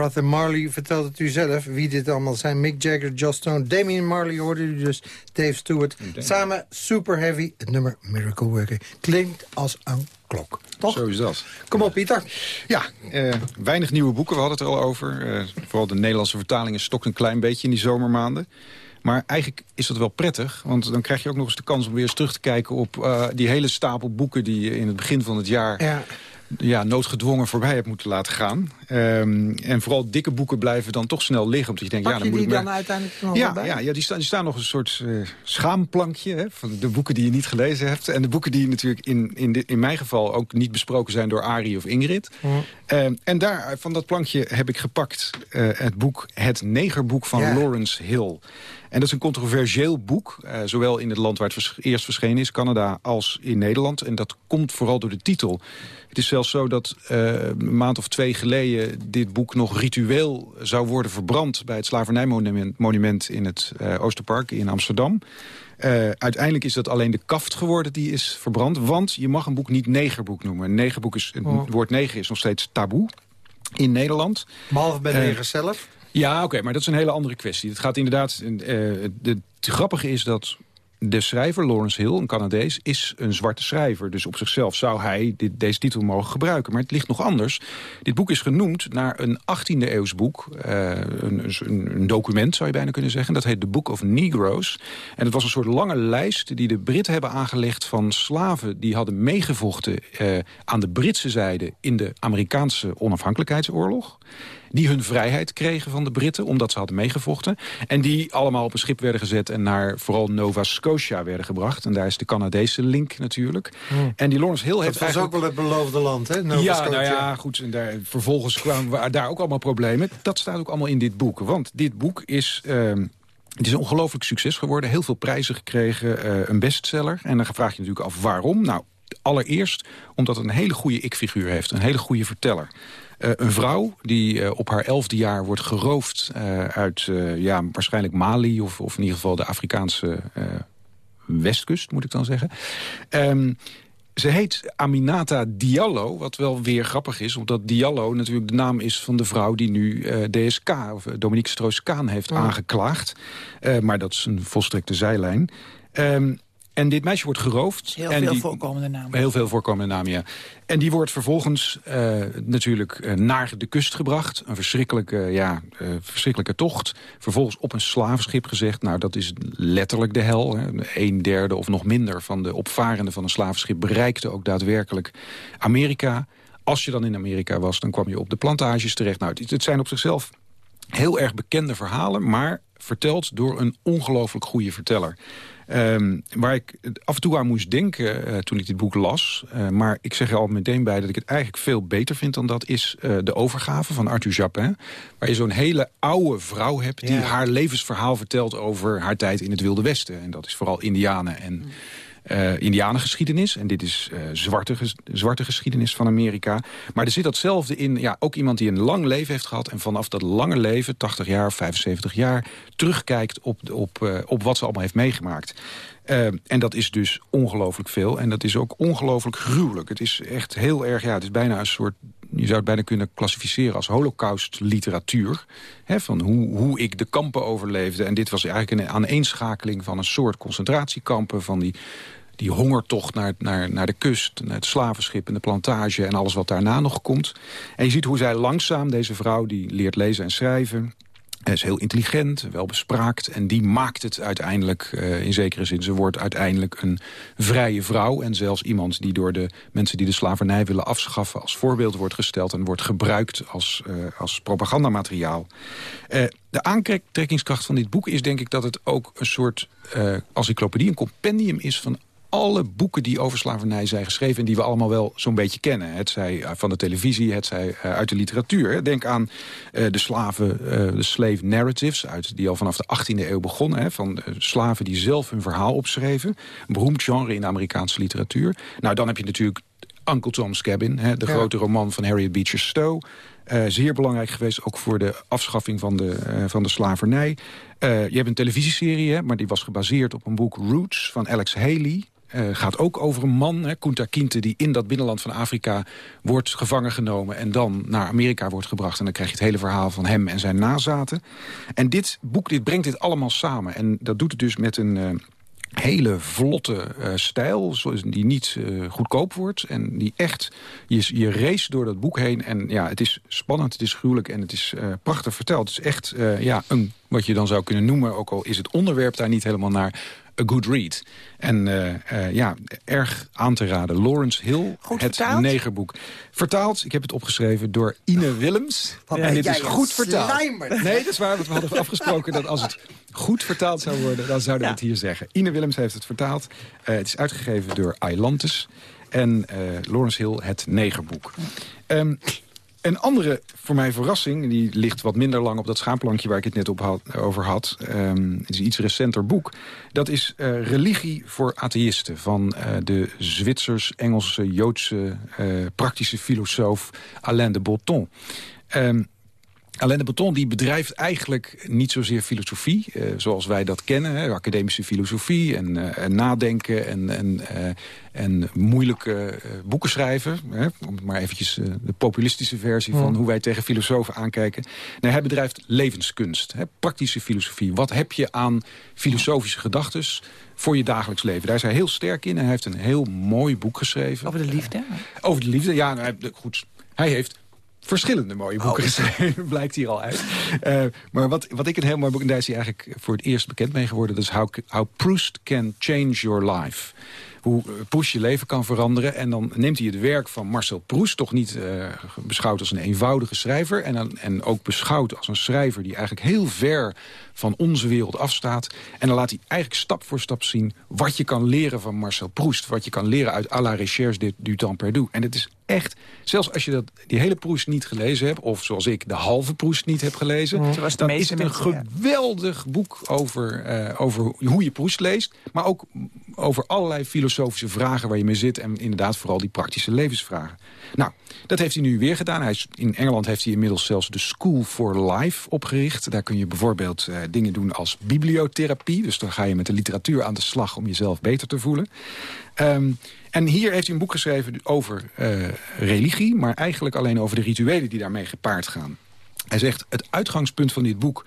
H: Brother Marley
D: vertelt het u zelf wie dit allemaal zijn. Mick Jagger, Joss Stone, Damien Marley hoorde u dus. Dave Stewart. Samen Super Heavy. Het nummer Miracle Worker klinkt als een klok. Toch?
E: Zo is dat.
D: Kom op, Pieter.
E: Ja, eh, weinig nieuwe boeken, we hadden het er al over. Eh, vooral de Nederlandse vertalingen stokt een klein beetje in die zomermaanden. Maar eigenlijk is dat wel prettig, want dan krijg je ook nog eens de kans om weer eens terug te kijken op eh, die hele stapel boeken die je in het begin van het jaar
D: Ja.
E: Ja, noodgedwongen voorbij hebt moeten laten gaan. Ehm, en vooral dikke boeken blijven dan toch snel liggen. Omdat je denkt,
D: Pak
E: ja,
D: je
E: dan moet
D: die
E: ik
D: dan
E: maar...
D: uiteindelijk nog
E: Ja,
D: bij?
E: ja, ja die, staan, die staan nog een soort eh, schaamplankje hè, van de boeken die je niet gelezen hebt. En de boeken die natuurlijk in, in, de- in mijn geval ook niet besproken zijn door Arie of Ingrid. Ehm, en daar, van dat plankje heb ik gepakt eh, het boek Het Negerboek van
D: Ja.
E: Lawrence Hill. En dat is een controversieel boek, eh, zowel in het land waar het vers- eerst verschenen is, Canada, als in Nederland. En dat komt vooral door de titel. Het is zelfs zo dat eh, een maand of twee geleden dit boek nog ritueel zou worden verbrand bij het slavernijmonument monument in het eh, Oosterpark in Amsterdam. Uiteindelijk is dat alleen de kaft geworden die is verbrand. Want je mag een boek niet negerboek noemen. Een negerboek is, het
D: Oh.
E: woord neger is nog steeds taboe in Nederland.
D: Behalve bij de negers zelf.
E: Ja, oké, maar dat is een hele andere kwestie. Het gaat inderdaad. eh, de, het grappige is dat de schrijver, Lawrence Hill, een Canadees, is een zwarte schrijver. Dus op zichzelf zou hij dit, deze titel mogen gebruiken. Maar het ligt nog anders. Dit boek is genoemd naar een 18e eeuws boek. eh, een, een, document, zou je bijna kunnen zeggen. Dat heet The Book of Negroes. En het was een soort lange lijst die de Britten hebben aangelegd... van slaven die hadden meegevochten eh, aan de Britse zijde... in de Amerikaanse onafhankelijkheidsoorlog die hun vrijheid kregen van de Britten... omdat ze hadden meegevochten. En die allemaal op een schip werden gezet... en naar vooral Nova Scotia werden gebracht. En daar is de Canadese link natuurlijk. En die Lawrence Hill
D: Dat
E: heeft
D: was ook wel het beloofde land, hè? Nova
E: ja,
D: Scotia.
E: nou ja, goed. En daar, vervolgens kwamen we- daar ook allemaal problemen. Dat staat ook allemaal in dit boek. Want dit boek is... ehm, het is een ongelooflijk succes geworden. Heel veel prijzen gekregen. eh, een bestseller. En dan vraag je natuurlijk af waarom. Nou, allereerst omdat het een hele goede ik-figuur heeft. Een hele goede verteller. Eh, een vrouw die eh, op haar elfde jaar wordt geroofd eh, uit ja, waarschijnlijk Mali... Of, of in ieder geval de Afrikaanse westkust, moet ik dan zeggen. Ehm, ze heet Aminata Diallo, wat wel weer grappig is... omdat Diallo natuurlijk de naam is van de vrouw die nu DSK... of Dominique Stroos-Kaan heeft aangeklaagd. Maar dat is een volstrekte zijlijn. Ehm, en dit meisje wordt geroofd.
F: Heel
E: en
F: veel
E: die-
F: voorkomende namen.
E: Heel veel voorkomende namen, ja. En die wordt vervolgens eh, natuurlijk eh, naar de kust gebracht. Een verschrikkelijke, ja, eh, verschrikkelijke tocht. Vervolgens op een slavenschip gezegd. Nou, dat is letterlijk de hel. Hè. Een derde of nog minder van de opvarenden van een slavenschip... bereikte ook daadwerkelijk Amerika. Als je dan in Amerika was, dan kwam je op de plantages terecht. Nou, het, het zijn op zichzelf heel erg bekende verhalen... maar verteld door een ongelooflijk goede verteller. Ehm, waar ik af en toe aan moest denken eh, toen ik dit boek las... eh, maar ik zeg er al meteen bij dat ik het eigenlijk veel beter vind dan dat... is eh, de overgave van Arthur Japin. Waar je zo'n hele oude vrouw hebt die
D: Ja.
E: haar levensverhaal vertelt... over haar tijd in het Wilde Westen. En dat is vooral Indianen en eh indianengeschiedenis. En dit is eh, zwarte, zwarte geschiedenis van Amerika. Maar er zit datzelfde in. Ja, ook iemand die een lang leven heeft gehad. En vanaf dat lange leven, 80 jaar, 75 jaar... terugkijkt op, op, eh, op wat ze allemaal heeft meegemaakt. En dat is dus ongelooflijk veel. En dat is ook ongelooflijk gruwelijk. Het is echt heel erg, ja, het is bijna een soort... je zou het bijna kunnen klassificeren als holocaust-literatuur. Van hoe, hoe ik de kampen overleefde. En dit was eigenlijk een aaneenschakeling van een soort concentratiekampen... van die, die hongertocht naar, naar, naar de kust, naar het slavenschip en de plantage... en alles wat daarna nog komt. En je ziet hoe zij langzaam, deze vrouw, die leert lezen en schrijven... Hij is heel intelligent, welbespraakt. En die maakt het uiteindelijk, eh, in zekere zin... ze wordt uiteindelijk een vrije vrouw. En zelfs iemand die door de mensen die de slavernij willen afschaffen... als voorbeeld wordt gesteld en wordt gebruikt als, eh, als propagandamateriaal. Eh, de aantrekkingskracht van dit boek is denk ik dat het ook een soort encyclopedie... een compendium is van alle boeken die over slavernij zijn geschreven... en die we allemaal wel zo'n beetje kennen. Het zij eh, van de televisie, het zij eh, uit de literatuur. Denk aan eh, de slaven, de slave narratives... Uit, die al vanaf de 18e eeuw begonnen. Hè, van slaven die zelf hun verhaal opschreven. Een beroemd genre in de Amerikaanse literatuur. Nou, dan heb je natuurlijk Uncle Tom's Cabin, hè, de grote roman van Harriet Beecher Stowe. zeer belangrijk geweest, ook voor de afschaffing van de, van de slavernij. je hebt een televisieserie, hè, maar die was gebaseerd op een boek Roots van Alex Haley. Uh, gaat ook over een man, hè, Kunta Kinte, die in dat binnenland van Afrika wordt gevangen genomen... en dan naar Amerika wordt gebracht. En dan krijg je het hele verhaal van hem en zijn nazaten. En dit boek dit brengt dit allemaal samen. En dat doet het dus met een... Uh, hele vlotte uh, stijl, die niet goedkoop wordt. En die echt, je, je race door dat boek heen. En ja, het is spannend, het is gruwelijk en het is prachtig verteld. Het is echt ja, een, wat je dan zou kunnen noemen, ook al is het onderwerp daar niet helemaal naar A Good Read. En uh, ja, erg aan te raden. Lawrence Hill,
F: goed
E: het
F: vertaald?
E: negerboek. Vertaald, ik heb het opgeschreven door Ine Willems. en dit is goed vertaald. Nee, dat is waar, want we hadden afgesproken dat als het goed vertaald zou worden... dan zouden we het hier zeggen. Ine Willems heeft het vertaald. Uh, het is uitgegeven door Ailantes. En Lawrence Hill, het negerboek. Um, een andere, voor mij verrassing, die ligt wat minder lang op dat schaamplankje waar ik het net op had, over had. Um, het is een iets recenter boek. Dat is uh, Religie voor atheïsten van uh, de Zwitsers-Engelse, Joodse uh, praktische filosoof Alain de Botton. Um, Alain de Botton die bedrijft eigenlijk niet zozeer filosofie... Uh, zoals wij dat kennen, hè, academische filosofie en, uh, en nadenken... en, en, uh, en moeilijke boeken schrijven. Hè, om maar eventjes de populistische versie van hoe wij tegen filosofen aankijken. Nee, hij bedrijft levenskunst, hè, praktische filosofie. Wat heb je aan filosofische gedachten voor je dagelijks leven? Daar is hij heel sterk in en hij heeft een heel mooi boek geschreven.
F: Over de liefde?
E: over de liefde, ja, nou, goed. Hij heeft verschillende mooie boeken [LAUGHS] oh. geschreven, blijkt hier al uit. Uh, maar wat, wat ik een heel mooi boek, en daar is hij eigenlijk voor het eerst bekend mee geworden... dat is How, How Proust Can Change Your Life hoe Proust je leven kan veranderen. En dan neemt hij het werk van Marcel Proust... toch niet uh, beschouwd als een eenvoudige schrijver... En, en ook beschouwd als een schrijver die eigenlijk heel ver van onze wereld afstaat. En dan laat hij eigenlijk stap voor stap zien... wat je kan leren van Marcel Proust. Wat je kan leren uit à la recherche du temps perdu. En het is echt, zelfs als je dat, die hele Proust niet gelezen hebt... of zoals ik de halve Proust niet heb gelezen...
F: Ja.
E: dan is het een geweldig boek over, uh, over hoe je Proust leest... maar ook over allerlei filosofische vragen waar je mee zit... en inderdaad vooral die praktische levensvragen. Nou, dat heeft hij nu weer gedaan. Hij is, in Engeland heeft hij inmiddels zelfs de School for Life opgericht. Daar kun je bijvoorbeeld uh, dingen doen als bibliotherapie. Dus dan ga je met de literatuur aan de slag om jezelf beter te voelen. Um, en hier heeft hij een boek geschreven over uh, religie... maar eigenlijk alleen over de rituelen die daarmee gepaard gaan. Hij zegt, het uitgangspunt van dit boek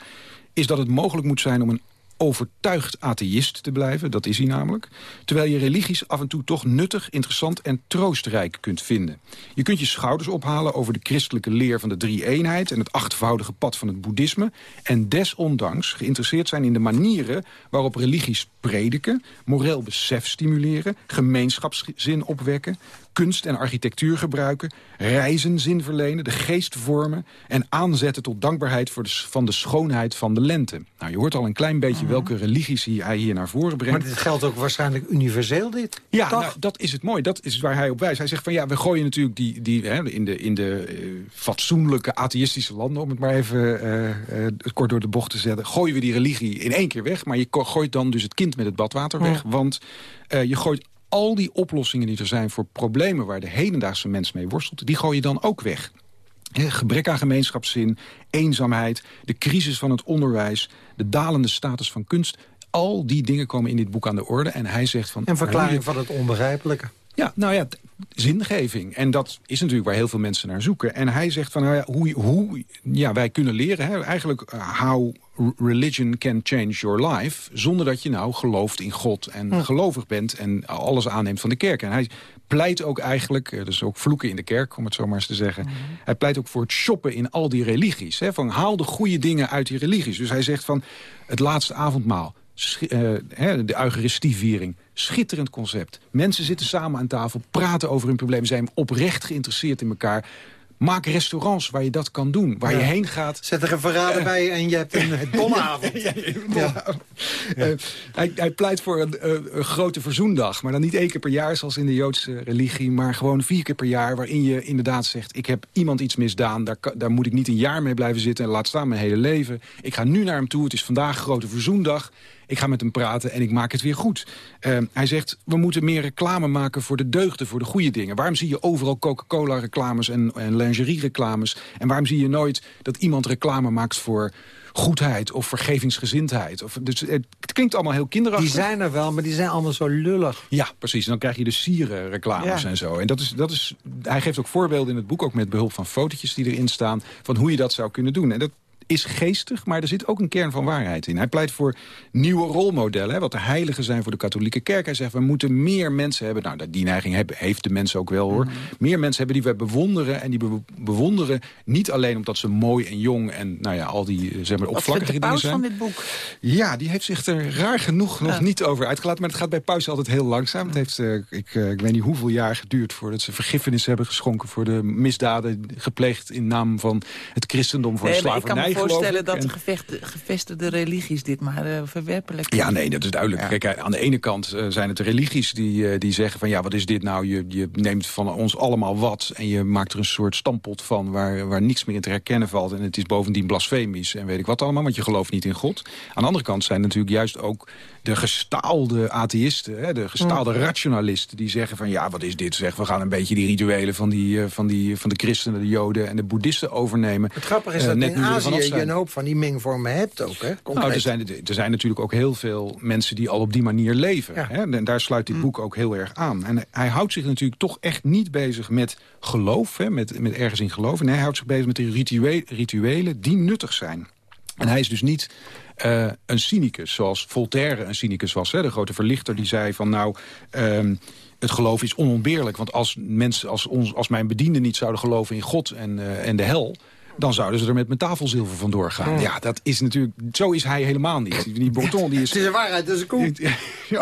E: is dat het mogelijk moet zijn om een overtuigd atheïst te blijven, dat is hij namelijk. Terwijl je religies af en toe toch nuttig, interessant en troostrijk kunt vinden. Je kunt je schouders ophalen over de christelijke leer van de drie-eenheid... en het achtvoudige pad van het boeddhisme... en desondanks geïnteresseerd zijn in de manieren waarop religies prediken... moreel besef stimuleren, gemeenschapszin opwekken kunst en architectuur gebruiken... reizen zin verlenen, de geest vormen... en aanzetten tot dankbaarheid voor de, van de schoonheid van de lente. Nou, je hoort al een klein beetje welke religies hij hier naar voren brengt.
D: Maar dit geldt ook waarschijnlijk universeel, dit?
E: Ja, nou, dat is het mooi. Dat is waar hij op wijst. Hij zegt van ja, we gooien natuurlijk die, die, hè, in de, in de uh, fatsoenlijke atheïstische landen... om het maar even uh, uh, kort door de bocht te zetten... gooien we die religie in één keer weg. Maar je gooit dan dus het kind met het badwater weg. Want je gooit al die oplossingen die er zijn voor problemen... waar de hedendaagse mens mee worstelt, die gooi je dan ook weg. He, gebrek aan gemeenschapszin, eenzaamheid, de crisis van het onderwijs... de dalende status van kunst. Al die dingen komen in dit boek aan de orde. En hij zegt van...
D: En verklaring van het onbegrijpelijke.
E: Ja, nou ja, zingeving. En dat is natuurlijk waar heel veel mensen naar zoeken. En hij zegt van, nou ja, hoe, hoe ja, wij kunnen leren... Hè, eigenlijk uh, how religion can change your life... zonder dat je nou gelooft in God en hm. gelovig bent... en alles aanneemt van de kerk. En hij pleit ook eigenlijk, eh, dus ook vloeken in de kerk... om het zo maar eens te zeggen. Hm. Hij pleit ook voor het shoppen in al die religies. Hè, van haal de goede dingen uit die religies. Dus hij zegt van, het laatste avondmaal... Uh, de eucharistieviering. Schitterend concept. Mensen zitten samen aan tafel, praten over hun problemen... zijn oprecht geïnteresseerd in elkaar. Maak restaurants waar je dat kan doen. Waar
D: Ja.
E: je heen gaat.
D: Zet er een verrader bij en je hebt een bonavond. [LAUGHS]
E: Ja, ja. Eh, hij, hij pleit voor een, eh, een grote verzoendag. Maar dan niet één keer per jaar zoals in de Joodse religie. Maar gewoon vier keer per jaar. Waarin je inderdaad zegt, ik heb iemand iets misdaan. Daar, daar moet ik niet een jaar mee blijven zitten. En laat staan mijn hele leven. Ik ga nu naar hem toe. Het is vandaag grote verzoendag. Ik ga met hem praten en ik maak het weer goed. Eh, hij zegt, we moeten meer reclame maken voor de deugden, voor de goede dingen. Waarom zie je overal Coca-Cola-reclames en, en lingerie-reclames? En waarom zie je nooit dat iemand reclame maakt voor goedheid of vergevingsgezindheid? Of, dus het, het klinkt allemaal heel kinderachtig.
D: Die zijn er wel, maar die zijn allemaal zo lullig.
E: Ja, precies. En dan krijg je de sierenreclames
F: Ja.
E: en zo. En dat is, dat is, hij geeft ook voorbeelden in het boek, ook met behulp van fotootjes die erin staan, van hoe je dat zou kunnen doen. En dat is geestig, maar er zit ook een kern van waarheid in. Hij pleit voor nieuwe rolmodellen, hè, wat de heiligen zijn voor de katholieke kerk. Hij zegt, we moeten meer mensen hebben, nou, die neiging hebben, heeft de mensen ook wel hoor. Meer mensen hebben die we bewonderen en die bewonderen niet alleen omdat ze mooi en jong en nou ja, al die eh, zeg maar, oppervlakkige
F: de
E: dingen
F: paus
E: zijn.
F: van dit boek?
E: Ja, die heeft zich er raar genoeg nog
F: Ja.
E: niet over uitgelaten. Maar het gaat bij pauze altijd heel langzaam. Het heeft, eh, ik, eh, ik weet niet hoeveel jaar geduurd voordat ze vergiffenis hebben geschonken... voor de misdaden gepleegd in naam van het christendom voor
F: Nee,
E: de slavernij. Geloof
F: voorstellen dat de gevestigde religies dit maar eh, verwerpelijk
E: Ja, nee, dat is duidelijk.
F: Ja.
E: Kijk, aan de ene kant eh, zijn het religies die, eh, die zeggen van... ja, wat is dit nou? Je, je neemt van ons allemaal wat en je maakt er een soort stampot van... Waar, waar niks meer in te herkennen valt. En het is bovendien blasfemisch en weet ik wat allemaal... want je gelooft niet in God. Aan de andere kant zijn natuurlijk juist ook de gestaalde atheïsten... Hè, de gestaalde rationalisten die zeggen van... ja, wat is dit zeg, we gaan een beetje die rituelen van, die, eh, van, die, van de christenen, de joden... en de boeddhisten overnemen.
D: Het grappige is
E: Eh,
D: dat
E: net
D: in Azië je een hoop van die mengvormen hebt ook, hè? Concreet.
E: Nou, er, zijn, er zijn natuurlijk ook heel veel mensen die al op die manier leven.
D: Ja.
E: Hè? En daar sluit dit boek ook heel erg aan. En hij houdt zich natuurlijk toch echt niet bezig met geloof, hè? Met, met ergens in geloven. Nee, hij houdt zich bezig met de ritue- rituelen die nuttig zijn. En hij is dus niet eh, een cynicus, zoals Voltaire een cynicus was. Hè? De grote verlichter die zei van nou... ehm, het geloof is onontbeerlijk. Want als, mensen, als, ons, als mijn bedienden niet zouden geloven in God en, eh, en de hel dan zouden ze er met mijn tafelzilver vandoor gaan. Ja, dat is natuurlijk... Zo is hij helemaal niet. Die Breton, die is... [LAUGHS]
D: Het is een waarheid, dat is een koe. [LAUGHS]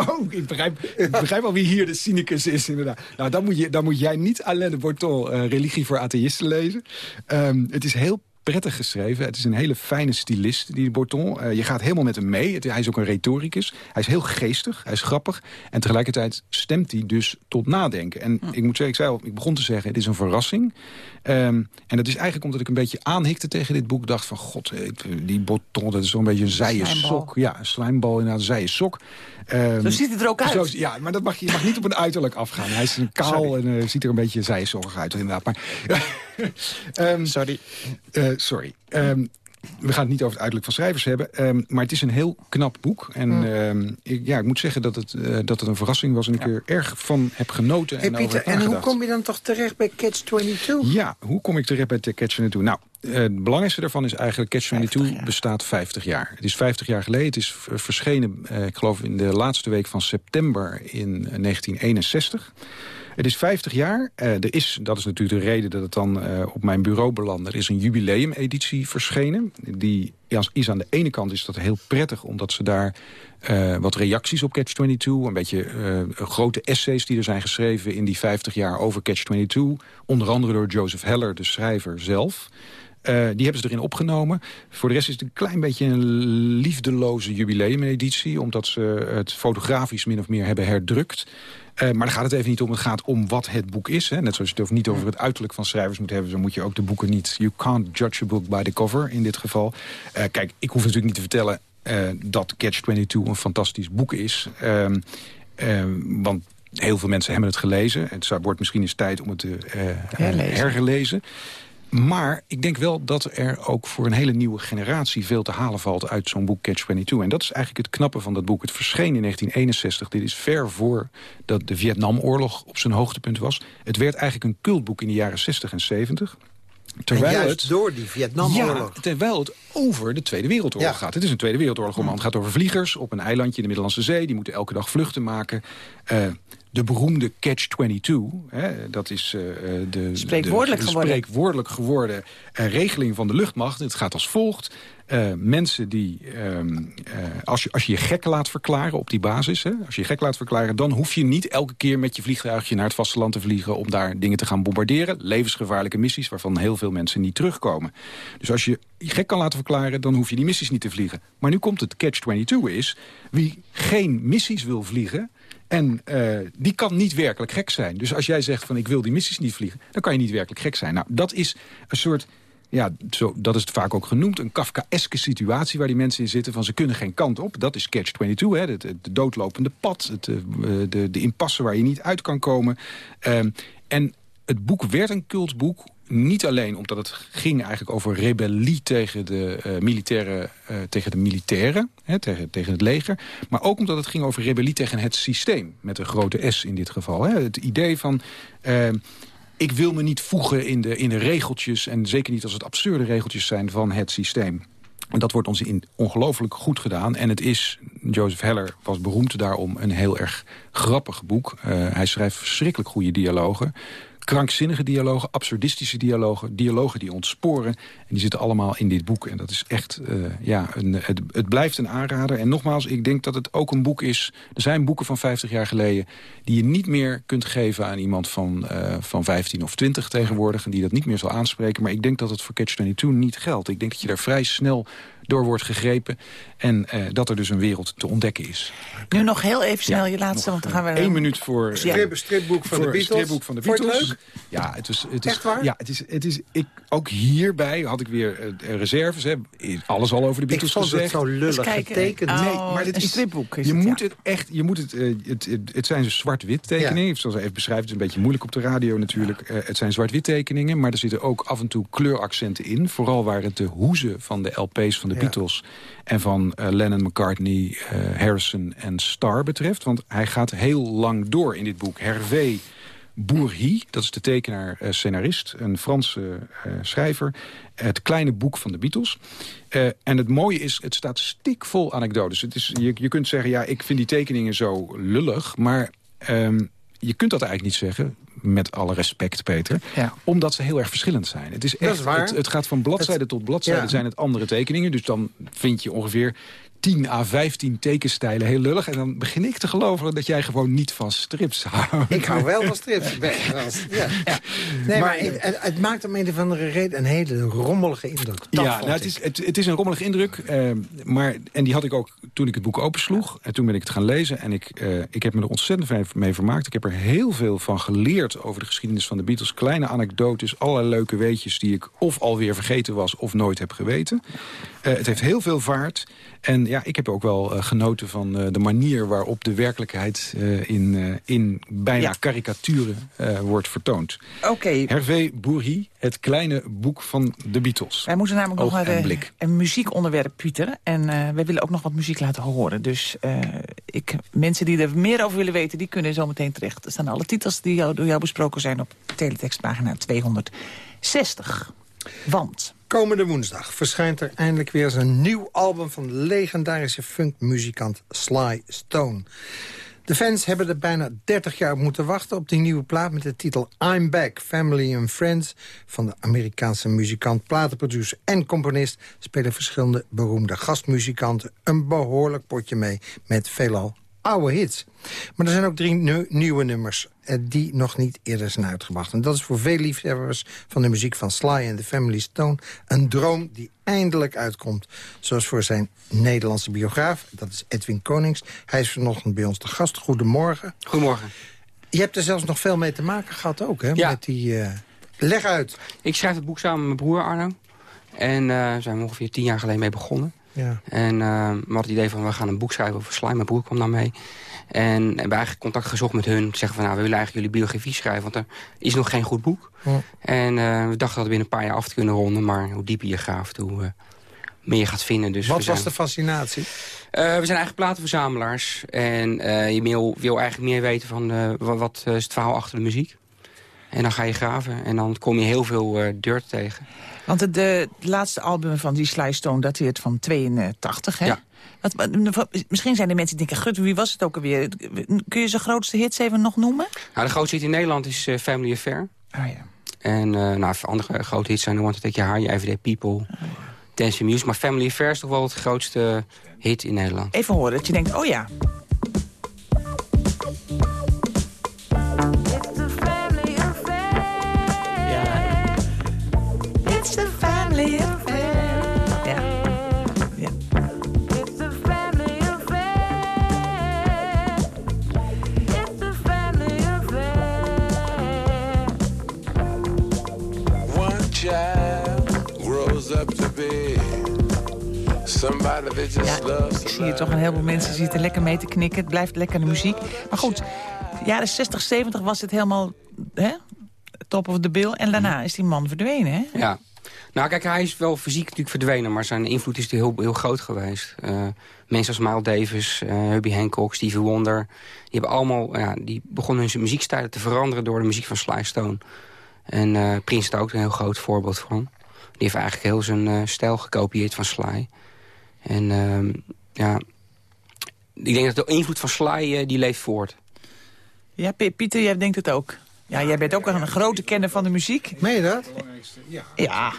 E: Oh, ik begrijp, ik begrijp al wie hier de cynicus is, inderdaad. Nou, dan moet, je, dan moet jij niet Alain de Borton eh, Religie voor Atheïsten lezen. Ehm, het is heel prettig geschreven. Het is een hele fijne stylist, die Borton. Eh, je gaat helemaal met hem mee. Het- hij is ook een retoricus. Hij is heel geestig, hij is grappig. En tegelijkertijd stemt hij dus tot nadenken. En ik moet zeggen, ik, zei al, ik begon te zeggen, het is een verrassing. Ehm, en dat is eigenlijk omdat ik een beetje aanhikte tegen dit boek. dacht van, god, eh, die Borton, dat is zo'n beetje een zijen sok. Ja, een slijmbal, inderdaad, een zijen sok. Ehm,
F: Zo ziet het er ook uit.
E: zo- ja, maar dat mag, je mag niet op een uiterlijk afgaan. Hij is een kaal en eh, ziet er een beetje zijzorg uit, inderdaad. Maar, [LAUGHS] Ehm,
F: Sorry.
E: eh, sorry. Ehm, we gaan het niet over het uiterlijk van schrijvers hebben. ehm, maar het is een heel knap boek. En ehm, ik, ja, ik moet zeggen dat het, eh, dat het een verrassing was. En ik er erg van heb genoten
D: Hey
E: en
D: Pieter, en hoe kom je dan toch terecht bij Catch 22?
E: Ja, hoe kom ik terecht bij de Catch 22? Nou, eh, het belangrijkste daarvan is eigenlijk... Catch 22 bestaat 50 jaar. Het is 50 jaar geleden. Het is verschenen, eh, ik geloof, in de laatste week van september in eh, 1961. Het is 50 jaar. Eh, er is, dat is natuurlijk de reden dat het dan eh, op mijn bureau belandde. Er is een jubileumeditie verschenen. Die is aan de ene kant is dat heel prettig... omdat ze daar eh, wat reacties op Catch-22... een beetje grote essays die er zijn geschreven in die 50 jaar over Catch-22... onder andere door Joseph Heller, de schrijver zelf... Die hebben ze erin opgenomen. Voor de rest is het een klein beetje een liefdeloze jubileumeditie... omdat ze het fotografisch min of meer hebben herdrukt. Eh, maar daar gaat het even niet om. Het gaat om wat het boek is. Hè. Net zoals je het over, niet over het uiterlijk van schrijvers moet hebben... zo moet je ook de boeken niet... You can't judge a book by the cover in dit geval. Eh, kijk, ik hoef natuurlijk niet te vertellen... eh, dat Catch-22 een fantastisch boek is. Ehm, ehm, want heel veel mensen hebben het gelezen. Het wordt misschien eens tijd om het te
F: Herlezen.
E: Maar ik denk wel dat er ook voor een hele nieuwe generatie... veel te halen valt uit zo'n boek Catch-22. En dat is eigenlijk het knappe van dat boek. Het verscheen in 1961. Dit is ver voor dat de Vietnamoorlog op zijn hoogtepunt was. Het werd eigenlijk een cultboek in de jaren 60 en 70.
D: En
E: Terwijl
D: juist
E: het
D: door die Vietnamoorlog.
E: ja, terwijl het over de Tweede Wereldoorlog
D: Ja.
E: gaat. Het is een Tweede Wereldoorlog roman. Het gaat over vliegers op een eilandje in de Middellandse Zee. Die moeten elke dag vluchten maken. Eh, de beroemde Catch-22, hè, dat is eh, eh, de,
F: Spreekwoordelijk
E: de, de
F: geworden.
E: spreekwoordelijk geworden eh, regeling van de luchtmacht. Het gaat als volgt. Eh, mensen die, ehm, eh, als, je, als je je gek laat verklaren op die basis... Hè, als je je gek laat verklaren, dan hoef je niet elke keer met je vliegtuigje naar het vasteland te vliegen... om daar dingen te gaan bombarderen. Levensgevaarlijke missies waarvan heel veel mensen niet terugkomen. Dus als je je gek kan laten verklaren, dan hoef je die missies niet te vliegen. Maar nu komt het catch-22 is, wie geen missies wil vliegen... En eh, die kan niet werkelijk gek zijn. Dus als jij zegt van ik wil die missies niet vliegen... dan kan je niet werkelijk gek zijn. Nou, dat is een soort ja, zo, dat is het vaak ook genoemd, een Kafkaeske situatie waar die mensen in zitten. Van ze kunnen geen kant op. Dat is catch-22, hè, het, het doodlopende pad, het, eh, de, de impasse waar je niet uit kan komen. Ehm, en het boek werd een cultboek niet alleen omdat het ging eigenlijk over rebellie tegen de, uh, tegen de militairen, hè, tegen, tegen het leger. Maar ook omdat het ging over rebellie tegen het systeem. Met een grote S in dit geval. Hè. Het idee van... Uh, ik wil me niet voegen in de, in de regeltjes... en zeker niet als het absurde regeltjes zijn van het systeem. En dat wordt ons ongelooflijk goed gedaan. En het is, Joseph Heller was beroemd daarom, een heel erg grappig boek. Uh, hij schrijft verschrikkelijk goede dialogen krankzinnige dialogen, absurdistische dialogen... dialogen die ontsporen. En die zitten allemaal in dit boek. En dat is echt, uh, ja, een, het, het, blijft een aanrader. En nogmaals, ik denk dat het ook een boek is... Er zijn boeken van 50 jaar geleden... die je niet meer kunt geven aan iemand van, uh, van 15 of 20 tegenwoordig... en die dat niet meer zal aanspreken. Maar ik denk dat het voor Catch-22 niet geldt. Ik denk dat je daar vrij snel door wordt gegrepen. En uh, dat er dus een wereld te ontdekken is.
F: Nu nog heel even snel ja, je laatste, want dan gaan we...
E: Eén minuut voor...
D: Strip, stripboek van
E: voor
D: de Beatles.
E: stripboek van de Beatles. Ja, het is... Het is
D: Echt waar?
E: Ja, het is, het is, ik, ook hierbij had ik weer uh, reserves. Hè. Alles al over de Beatles
D: ik vond
E: gezegd.
D: het zo lullig getekend.
F: Oh,
E: nee, maar dit
F: een
E: is,
F: stripboek is
E: je
F: het,
E: moet
F: ja.
E: het echt... Je moet het, uh, het, het, het zijn dus zwart-wit tekeningen. Ja. Zoals hij even beschrijft, het is een beetje moeilijk op de radio natuurlijk. Ja. het zijn zwart-wit tekeningen, maar er zitten ook af en toe kleuraccenten in. Vooral waar het de hoezen van de LP's van de ja. Beatles en van uh, Lennon, McCartney, uh, Harrison en Starr betreft. Want hij gaat heel lang door in dit boek. Hervé Bourhi, dat is de tekenaar, uh, scenarist, een Franse schrijver. Het kleine boek van de Beatles. en het mooie is, het staat stikvol anekdotes. Het is, je, je kunt zeggen, ja, ik vind die tekeningen zo lullig. Maar um, je kunt dat eigenlijk niet zeggen met alle respect, Peter.
F: Ja.
E: Omdat ze heel erg verschillend zijn. Het, is echt,
D: is waar.
E: Het, het, gaat van bladzijde het, tot bladzijde
D: ja.
E: zijn het andere tekeningen. Dus dan vind je ongeveer 10 à 15 tekenstijlen heel lullig. En dan begin ik te geloven dat jij gewoon niet van strips houdt.
D: Ik hou wel van strips. [LAUGHS] ja. Ja. Nee, maar, maar het, het, maakt om een of andere reden een hele rommelige indruk. Dat
E: ja, nou, het, is, het, het, is een rommelige indruk. Uh, maar, en die had ik ook toen ik het boek opensloeg. En toen ben ik het gaan lezen. En ik, uh, ik heb me er ontzettend mee vermaakt. Ik heb er heel veel van geleerd over de geschiedenis van de Beatles. Kleine anekdotes, allerlei leuke weetjes... die ik of alweer vergeten was of nooit heb geweten. Uh, het heeft heel veel vaart. En ja, ik heb ook wel uh, genoten van uh, de manier waarop de werkelijkheid uh, in, in bijna ja. karikaturen wordt vertoond.
F: Oké. Okay.
E: Hervé Bourri, het kleine boek van de Beatles.
F: Wij moeten namelijk
E: Oog
F: nog naar de, een muziekonderwerp, Pieter. En wij willen ook nog wat muziek laten horen. Dus ik, mensen die er meer over willen weten, die kunnen zo meteen terecht. Er staan alle titels die jou, door jou besproken zijn op teletextpagina 260. Want...
D: Komende woensdag verschijnt er eindelijk weer een nieuw album... van legendarische funkmuzikant Sly Stone. De fans hebben er bijna 30 jaar op moeten wachten op die nieuwe plaat... met de titel I'm Back, Family and Friends... van de Amerikaanse muzikant, platenproducer en componist... spelen verschillende beroemde gastmuzikanten een behoorlijk potje mee... met veelal oude hits. Maar er zijn ook drie nu nieuwe nummers eh, die nog niet eerder zijn uitgebracht. En dat is voor veel liefhebbers van de muziek van Sly en The Family Stone... een droom die eindelijk uitkomt. Zoals voor zijn Nederlandse biograaf, dat is Edwin Konings. Hij is vanochtend bij ons de gast. Goedemorgen.
J: Goedemorgen.
D: Je hebt er zelfs nog veel mee te maken gehad ook, hè?
J: Ja.
D: Met die, uh, leg uit.
J: Ik schrijf het boek samen met mijn broer Arno. En daar uh, zijn we ongeveer tien jaar geleden mee begonnen.
D: Ja.
J: En uh, we hadden het idee van, we gaan een boek schrijven over Sly. Mijn broer kwam daar mee. En hebben eigenlijk contact gezocht met hun. Zeggen van, nou, we willen eigenlijk jullie biografie schrijven. Want er is nog geen goed boek.
D: Ja.
J: En uh, we dachten dat we binnen een paar jaar af te kunnen ronden. Maar hoe dieper je graaft, hoe uh, meer je gaat vinden. Dus
D: Wat was de fascinatie?
J: Uh, we zijn eigenlijk platenverzamelaars. En je wil, wil eigenlijk meer weten van wat, is het verhaal achter de muziek. En dan ga je graven en dan kom je heel veel dirt tegen.
F: Want het de, de, laatste album van die Sly Stone dateert van 82, hè?
J: Ja.
F: Wat, misschien zijn er mensen die denken, gut, wie was het ook alweer? Kun je zijn grootste hits even nog noemen?
J: Nou, de grootste hit in Nederland is uh, Family Affair.
F: Oh ja.
J: En uh, nou, andere grote hits zijn The Want to Take Your High, Everyday People...
F: Oh, ja.
J: Music. Maar Family Affairs is toch wel het grootste hit in Nederland.
F: Even horen dat je denkt, oh. Ja.
K: Child grows up to be somebody that just
F: Ja,
K: loves
F: ik zie je toch een heleboel mensen zitten lekker mee te knikken. Het blijft lekkere muziek. Maar goed, jaren 60, 70 was het helemaal hè, top of the bill. En daarna is die man verdwenen, hè?
J: Ja. Nou, kijk, hij is wel fysiek natuurlijk verdwenen... maar zijn invloed is heel, heel groot geweest. Eh, mensen als Miles Davis, eh Herbie Hancock, Stevie Wonder... die, hebben allemaal, ja, die begonnen hun muziekstijlen te veranderen... door de muziek van Sly Stone. En eh Prince is daar ook een heel groot voorbeeld van. Die heeft eigenlijk heel zijn eh, stijl gekopieerd van Sly. En ehm, ja, ik denk dat de invloed van Sly eh, die leeft voort.
F: Ja, P- Pieter, jij denkt het ook. Ja, jij bent ook een grote kenner van de muziek.
D: Meen je dat?
F: Ja.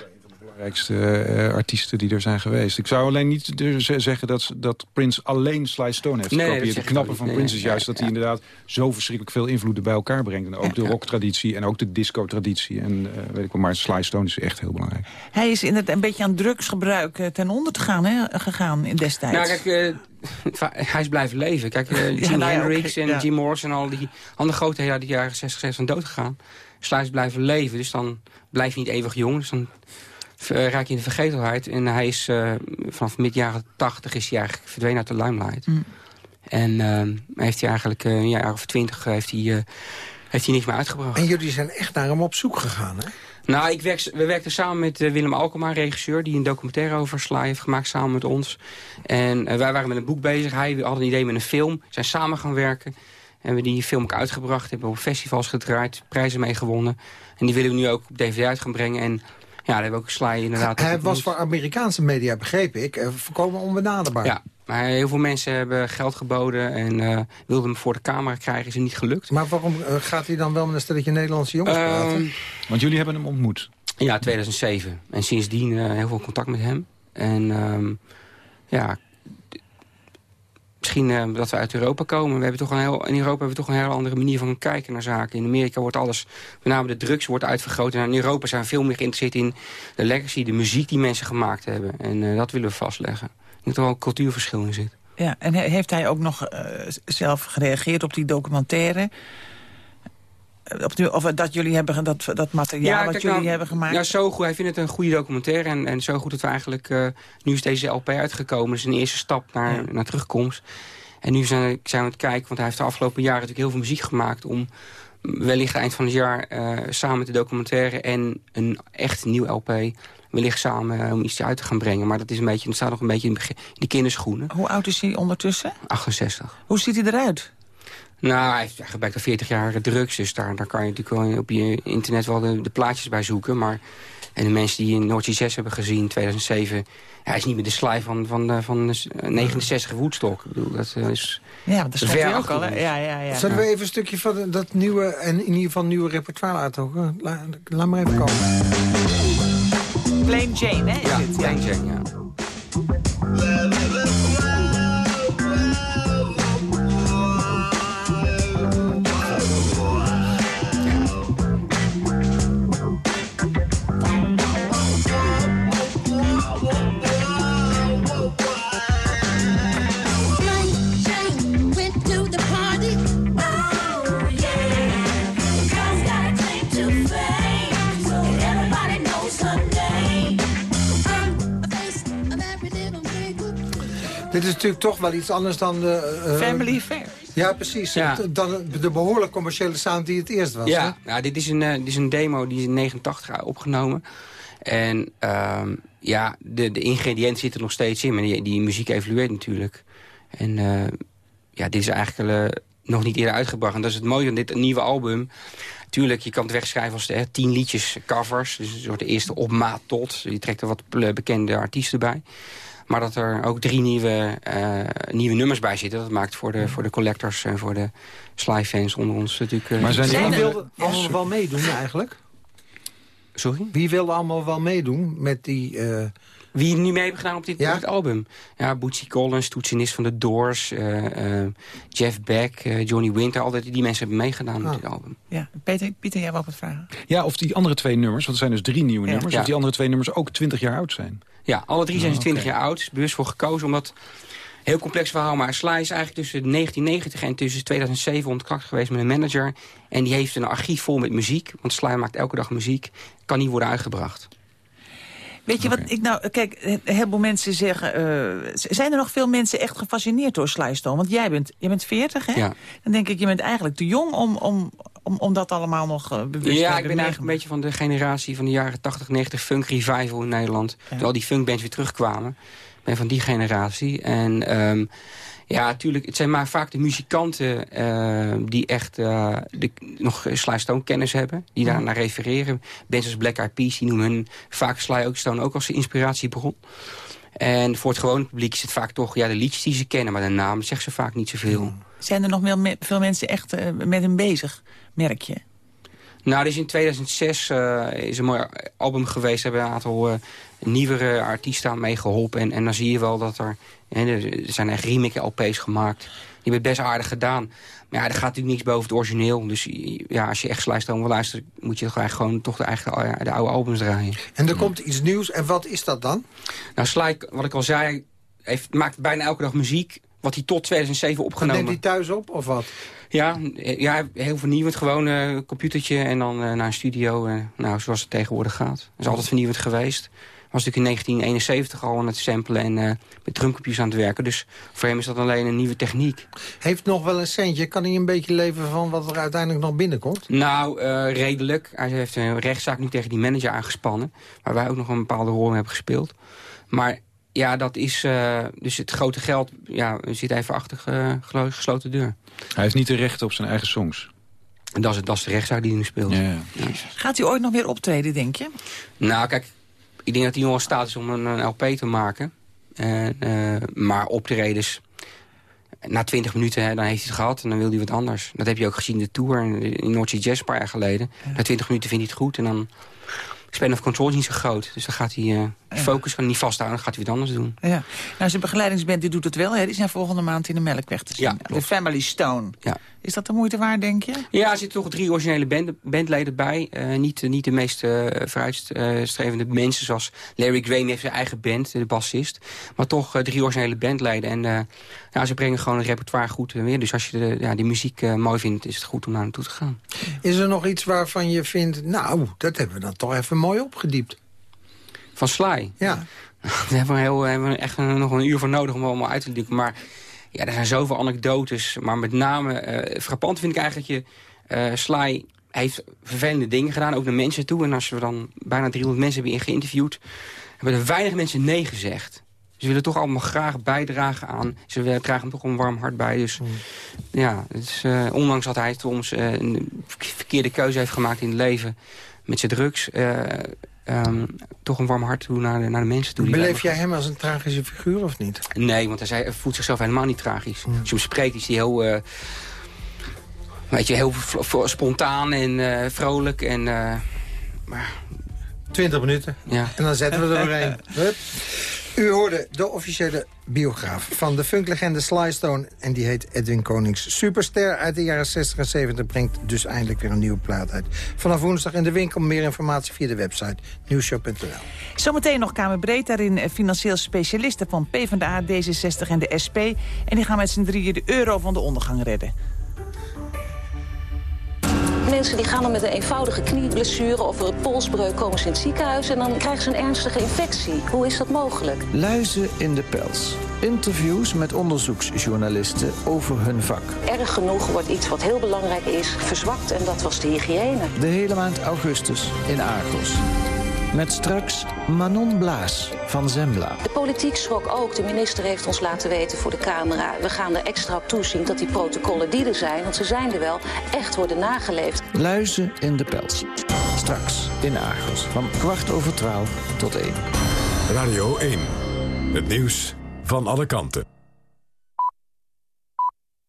E: Belangrijkste eh, artiesten die er zijn geweest. Ik zou alleen niet zeggen dat, dat Prince alleen Sly Stone heeft
J: Nee,
E: gekopieerd. Het knappe van
J: niet.
E: Prince
J: Nee,
E: is juist
J: ja,
E: dat hij inderdaad zo verschrikkelijk veel invloeden bij elkaar brengt. En ook de rocktraditie en ook de disco-traditie. En eh, weet ik wel, maar Sly Stone is echt heel belangrijk.
F: Hij is inderdaad een beetje aan drugsgebruik eh, ten onder te gaan, hè, gegaan in destijds.
J: Nou, kijk, eh, hij is blijven leven. Kijk, eh
F: Ja,
J: Jimi
F: nou ja,
J: Hendrix en
F: ja.
J: Jim Morrison en al die andere grote ja, die jaren 60, 60 zijn dood gegaan. Sly is blijven leven, dus dan blijf je niet eeuwig jong. Dus dan eh, raak je in de vergetelheid. En hij is eh, vanaf mid jaren 80 is hij eigenlijk verdwenen uit de limelight.
F: Mm.
J: En eh, heeft hij eigenlijk eh, een jaar of twintig heeft hij, heeft hij niks meer uitgebracht.
D: En jullie zijn echt naar hem op zoek gegaan, hè?
J: Nou, ik werk, we werkten samen met Willem Alkema, regisseur... die een documentaire over Sly heeft gemaakt samen met ons. En wij waren met een boek bezig. Hij had een idee met een film. zijn samen gaan werken. En we die film ook uitgebracht. Hebben op festivals gedraaid. Prijzen mee gewonnen. En die willen we nu ook op DVD uit gaan brengen. En ja, daar hebben we ook Sly inderdaad...
D: Hij was voor Amerikaanse media, begreep ik, eh, voorkomen onbenaderbaar.
J: Ja, maar heel veel mensen hebben geld geboden... en eh, wilden hem voor de camera krijgen. Is het niet gelukt.
D: Maar waarom eh, gaat hij dan wel met een stelletje Nederlandse jongens praten?
J: Ehm,
E: Want jullie hebben hem ontmoet.
J: Ja, 2007. En sindsdien eh, heel veel contact met hem. En ehm, ja, misschien eh, dat we uit Europa komen. We hebben toch een heel, in Europa hebben we toch een hele andere manier van kijken naar zaken. In Amerika wordt alles, met name de drugs, wordt uitvergroot. En in Europa zijn we veel meer geïnteresseerd in de legacy, de muziek die mensen gemaakt hebben. En eh, dat willen we vastleggen. Ik denk dat er wel een cultuurverschil in zit.
F: Ja, en he- heeft hij ook nog eh, zelf gereageerd op die documentaire? Of dat jullie hebben, dat, dat materiaal wat
J: kijk,
F: jullie
J: nou,
F: hebben gemaakt?
J: Ja, zo goed. Hij vindt het een goede documentaire. En, en zo goed dat we eigenlijk... eh, nu is deze LP uitgekomen. Dat is een eerste stap naar, naar terugkomst. En nu zijn, zijn we aan het kijken... want hij heeft de afgelopen jaren natuurlijk heel veel muziek gemaakt... om wellicht eind van het jaar eh, samen met de documentaire... en een echt nieuw LP wellicht samen eh, om iets uit te gaan brengen. Maar dat is een beetje, het staat nog een beetje in de kinderschoenen.
F: Hoe oud is hij ondertussen?
J: 68.
F: Hoe ziet hij eruit?
J: Nou, hij heeft gebruikt al 40 jaar drugs. Dus daar, daar kan je natuurlijk wel op je internet wel de, de plaatjes bij zoeken. Maar, en de mensen die in Noordse 6 hebben gezien in 2007... Hij is niet meer de sly van, van, eh, van de 69 Woodstock. Ik bedoel, dat eh, is
F: Ja, dat hij ook al. hè? Ja, ja, ja.
D: Zullen we even een stukje van dat nieuwe, en in ieder geval nieuwe repertoire uithouden? La, laat maar even komen.
F: Plain Jane, hè? Is
J: Ja,
F: het?
J: Plain Jane, ja.
D: Dit is natuurlijk toch wel iets anders dan de... eh,
F: Family Affair.
D: Ja, precies.
J: Ja.
D: Dan de behoorlijk commerciële sound die het eerst was.
J: Ja, nou, dit, is een, eh, dit is een demo die is in 89 opgenomen. En ehm, ja, de, de ingrediënten zitten er nog steeds in. Maar die, die muziek evolueert natuurlijk. En eh, ja, dit is eigenlijk nog niet eerder uitgebracht. En dat is het mooie van dit nieuwe album. Tuurlijk, je kan het wegschrijven als eh, tien liedjes covers. Dus een soort de eerste opmaat tot. Je trekt er wat bekende artiesten bij. Maar dat er ook drie nieuwe, eh, nieuwe nummers bij zitten. Dat maakt voor de, voor de collectors en voor de Sly-fans onder ons natuurlijk... eh,
E: Maar zijn die
D: wilde allemaal wel meedoen eigenlijk?
J: Sorry?
D: Wie wilde allemaal wel meedoen met die, eh,
J: Wie nu mee heeft gedaan op dit, album? Ja, Bootsy Collins, toetsenist van de Doors, eh, eh, Jeff Beck, eh, Johnny Winter. Altijd die mensen hebben meegedaan op dit album.
F: Ja, Peter, Pieter, jij wou wat vragen?
E: Ja, of die andere twee nummers, want er zijn dus drie nieuwe
J: Ja.
E: nummers...
J: Ja.
E: of die andere twee nummers ook 20 jaar oud zijn.
J: Ja, alle drie zijn ze
E: Oh,
J: 20
E: oké.
J: jaar oud. Is bewust voor gekozen, omdat... Heel complex verhaal, maar Sly is eigenlijk tussen 1990 en tussen 2007 onder contact geweest met een manager. En die heeft een archief vol met muziek, want Sly maakt elke dag muziek. Kan niet worden uitgebracht.
F: Weet je wat ik nou... Kijk, een heleboel mensen zeggen... eh, zijn er nog veel mensen echt gefascineerd door Sly Stone? Want jij bent, jij bent 40, hè?
J: Ja.
F: Dan denk ik, je bent eigenlijk te jong om, om, om, om dat allemaal nog eh, bewust te
J: Ja, ik ben eigenlijk een beetje van de generatie van de jaren 80, 90 funk revival in Nederland. Toen al die funkbands weer terugkwamen. Ik ben van die generatie. En ehm, ja, natuurlijk, het zijn maar vaak de muzikanten eh, die echt eh, de, nog Sly Stone kennis hebben. Die daar naar refereren. Bands als Black Eyed Peas, die noemen hun vaak Sly ook Stone ook als inspiratiebron. En voor het gewone publiek is het vaak toch ja, de liedjes die ze kennen. Maar de naam zeggen ze vaak niet zoveel.
F: Zijn er nog veel, veel mensen echt eh, met hem bezig, merk je?
J: Nou, er is in 2006 eh, is een mooi album geweest. Er hebben een aantal eh, nieuwere artiesten aan meegeholpen. En, en dan zie je wel dat er... hè, er zijn echt remake-LP's gemaakt. Die hebben het best aardig gedaan. Maar ja, er gaat natuurlijk niks boven het origineel. Dus ja, als je echt Slijstroom wil luisteren... moet je toch gewoon toch de, eigen, de oude albums draaien.
D: En er komt iets nieuws. En wat is dat dan?
J: Nou, Sly, wat ik al zei, heeft, maakt bijna elke dag muziek. Wat hij tot 2007
D: Dan
J: opgenomen.
D: neemt hij thuis op, of wat?
J: Ja, ja, heel vernieuwend. Gewoon eh computertje en dan eh, naar een studio. nou, zoals het tegenwoordig gaat. Dat is altijd vernieuwend geweest. Was natuurlijk in 1971 al aan het samplen en eh, met drumcomputers aan het werken. Dus voor hem is dat alleen een nieuwe techniek.
D: Heeft nog wel een centje. Kan hij een beetje leven van wat er uiteindelijk nog binnenkomt?
J: Nou, redelijk. Hij heeft een rechtszaak nu tegen die manager aangespannen. Waar wij ook nog een bepaalde rol in hebben gespeeld. Maar ja, dat is... eh, dus het grote geld ja, zit even achter eh, gesloten deur.
E: Hij heeft niet de rechten op zijn eigen songs.
J: En dat is, dat is de rechtszaak die hij nu speelt.
E: Ja,
F: Gaat hij ooit nog weer optreden, denk je?
J: Nou, kijk, ik denk dat hij nog in staat is om een, een LP te maken. En, eh, maar optredens, na 20 minuten, hè, dan heeft hij het gehad en dan wil hij wat anders. Dat heb je ook gezien in de Tour in, in Noordse Jazz een paar jaar geleden. Na 20 minuten vindt hij het goed en dan... Span of control is niet zo groot. Dus dan gaat hij eh, die focus kan niet vasthouden. Dan gaat hij wat anders doen.
F: Ja. Nou, zijn begeleidingsband die doet het wel. Hè? Die zijn volgende maand in de Melkweg te zien.
J: Ja,
F: de. Family Stone.
J: Ja.
F: Is dat de moeite waard, denk je?
J: Ja, er zitten toch drie originele band, bandleden bij. Eh, niet, niet de meest eh, vooruitstrevende mensen zoals Larry Graham heeft zijn eigen band, de bassist. Maar toch eh, drie originele bandleden. En eh, ja, ze brengen gewoon een repertoire goed weer. Dus als je de, ja, die muziek eh, mooi vindt, is het goed om naar naartoe te gaan.
D: Is er nog iets waarvan je vindt... Nou, dat hebben we dan toch even mooi opgediept.
J: Van Sly.
D: Ja. [LAUGHS]
J: Daar hebben we, heel, hebben we echt nog een uur voor nodig om allemaal uit te diepen. Maar ja, er zijn zoveel anekdotes. Maar met name, eh, frappant vind ik eigenlijk dat je... eh Sly heeft vervelende dingen gedaan, ook naar mensen toe. En als we dan bijna 300 mensen hebben geïnterviewd... hebben er weinig mensen nee gezegd. Ze willen toch allemaal graag bijdragen aan. Ze dragen hem toch een warm hart bij. Dus ja, het is, eh, ondanks dat hij soms eh, een verkeerde keuze heeft gemaakt in het leven... met zijn drugs... eh, ehm, toch een warm hart toe naar de, naar de mensen toe.
D: Beleef jij hem als een tragische figuur of niet?
J: Nee, want hij voelt zichzelf helemaal niet tragisch. Als je hem spreekt is hij heel... eh, weet je, heel spontaan en eh, vrolijk. En, eh, maar
D: 20 minuten.
J: ja.
D: En dan zetten we er doorheen. [LAUGHS] Hup. U hoorde de officiële biograaf van de funklegende Sly Stone. En die heet Edwin Konings. Superster uit de jaren 60 en 70 brengt dus eindelijk weer een nieuwe plaat uit. Vanaf woensdag in de winkel. Meer informatie via de website nieuwshow.nl.
F: Zometeen nog Kamerbreed, daarin eh, financieel specialisten van PvdA, D66 en de SP. En die gaan met z'n drieën de euro van de ondergang redden.
L: Mensen die gaan dan met een eenvoudige knieblessure of een polsbreuk komen ze in het ziekenhuis en dan krijgen ze een ernstige infectie. Hoe is dat mogelijk?
M: Luizen in de pels. Interviews met onderzoeksjournalisten over hun vak.
L: Erg genoeg wordt iets wat heel belangrijk is verzwakt en dat was de hygiëne.
M: De hele maand augustus in Argos. Met straks Manon Blaas van Zembla.
L: De politiek schrok ook. De minister heeft ons laten weten voor de camera. We gaan er extra op toezien dat die protocollen die er zijn, want ze zijn er wel, echt worden nageleefd.
M: Luizen in de pels. Straks in Argos. Van kwart over twaalf tot één.
C: Radio 1. Het nieuws van alle kanten.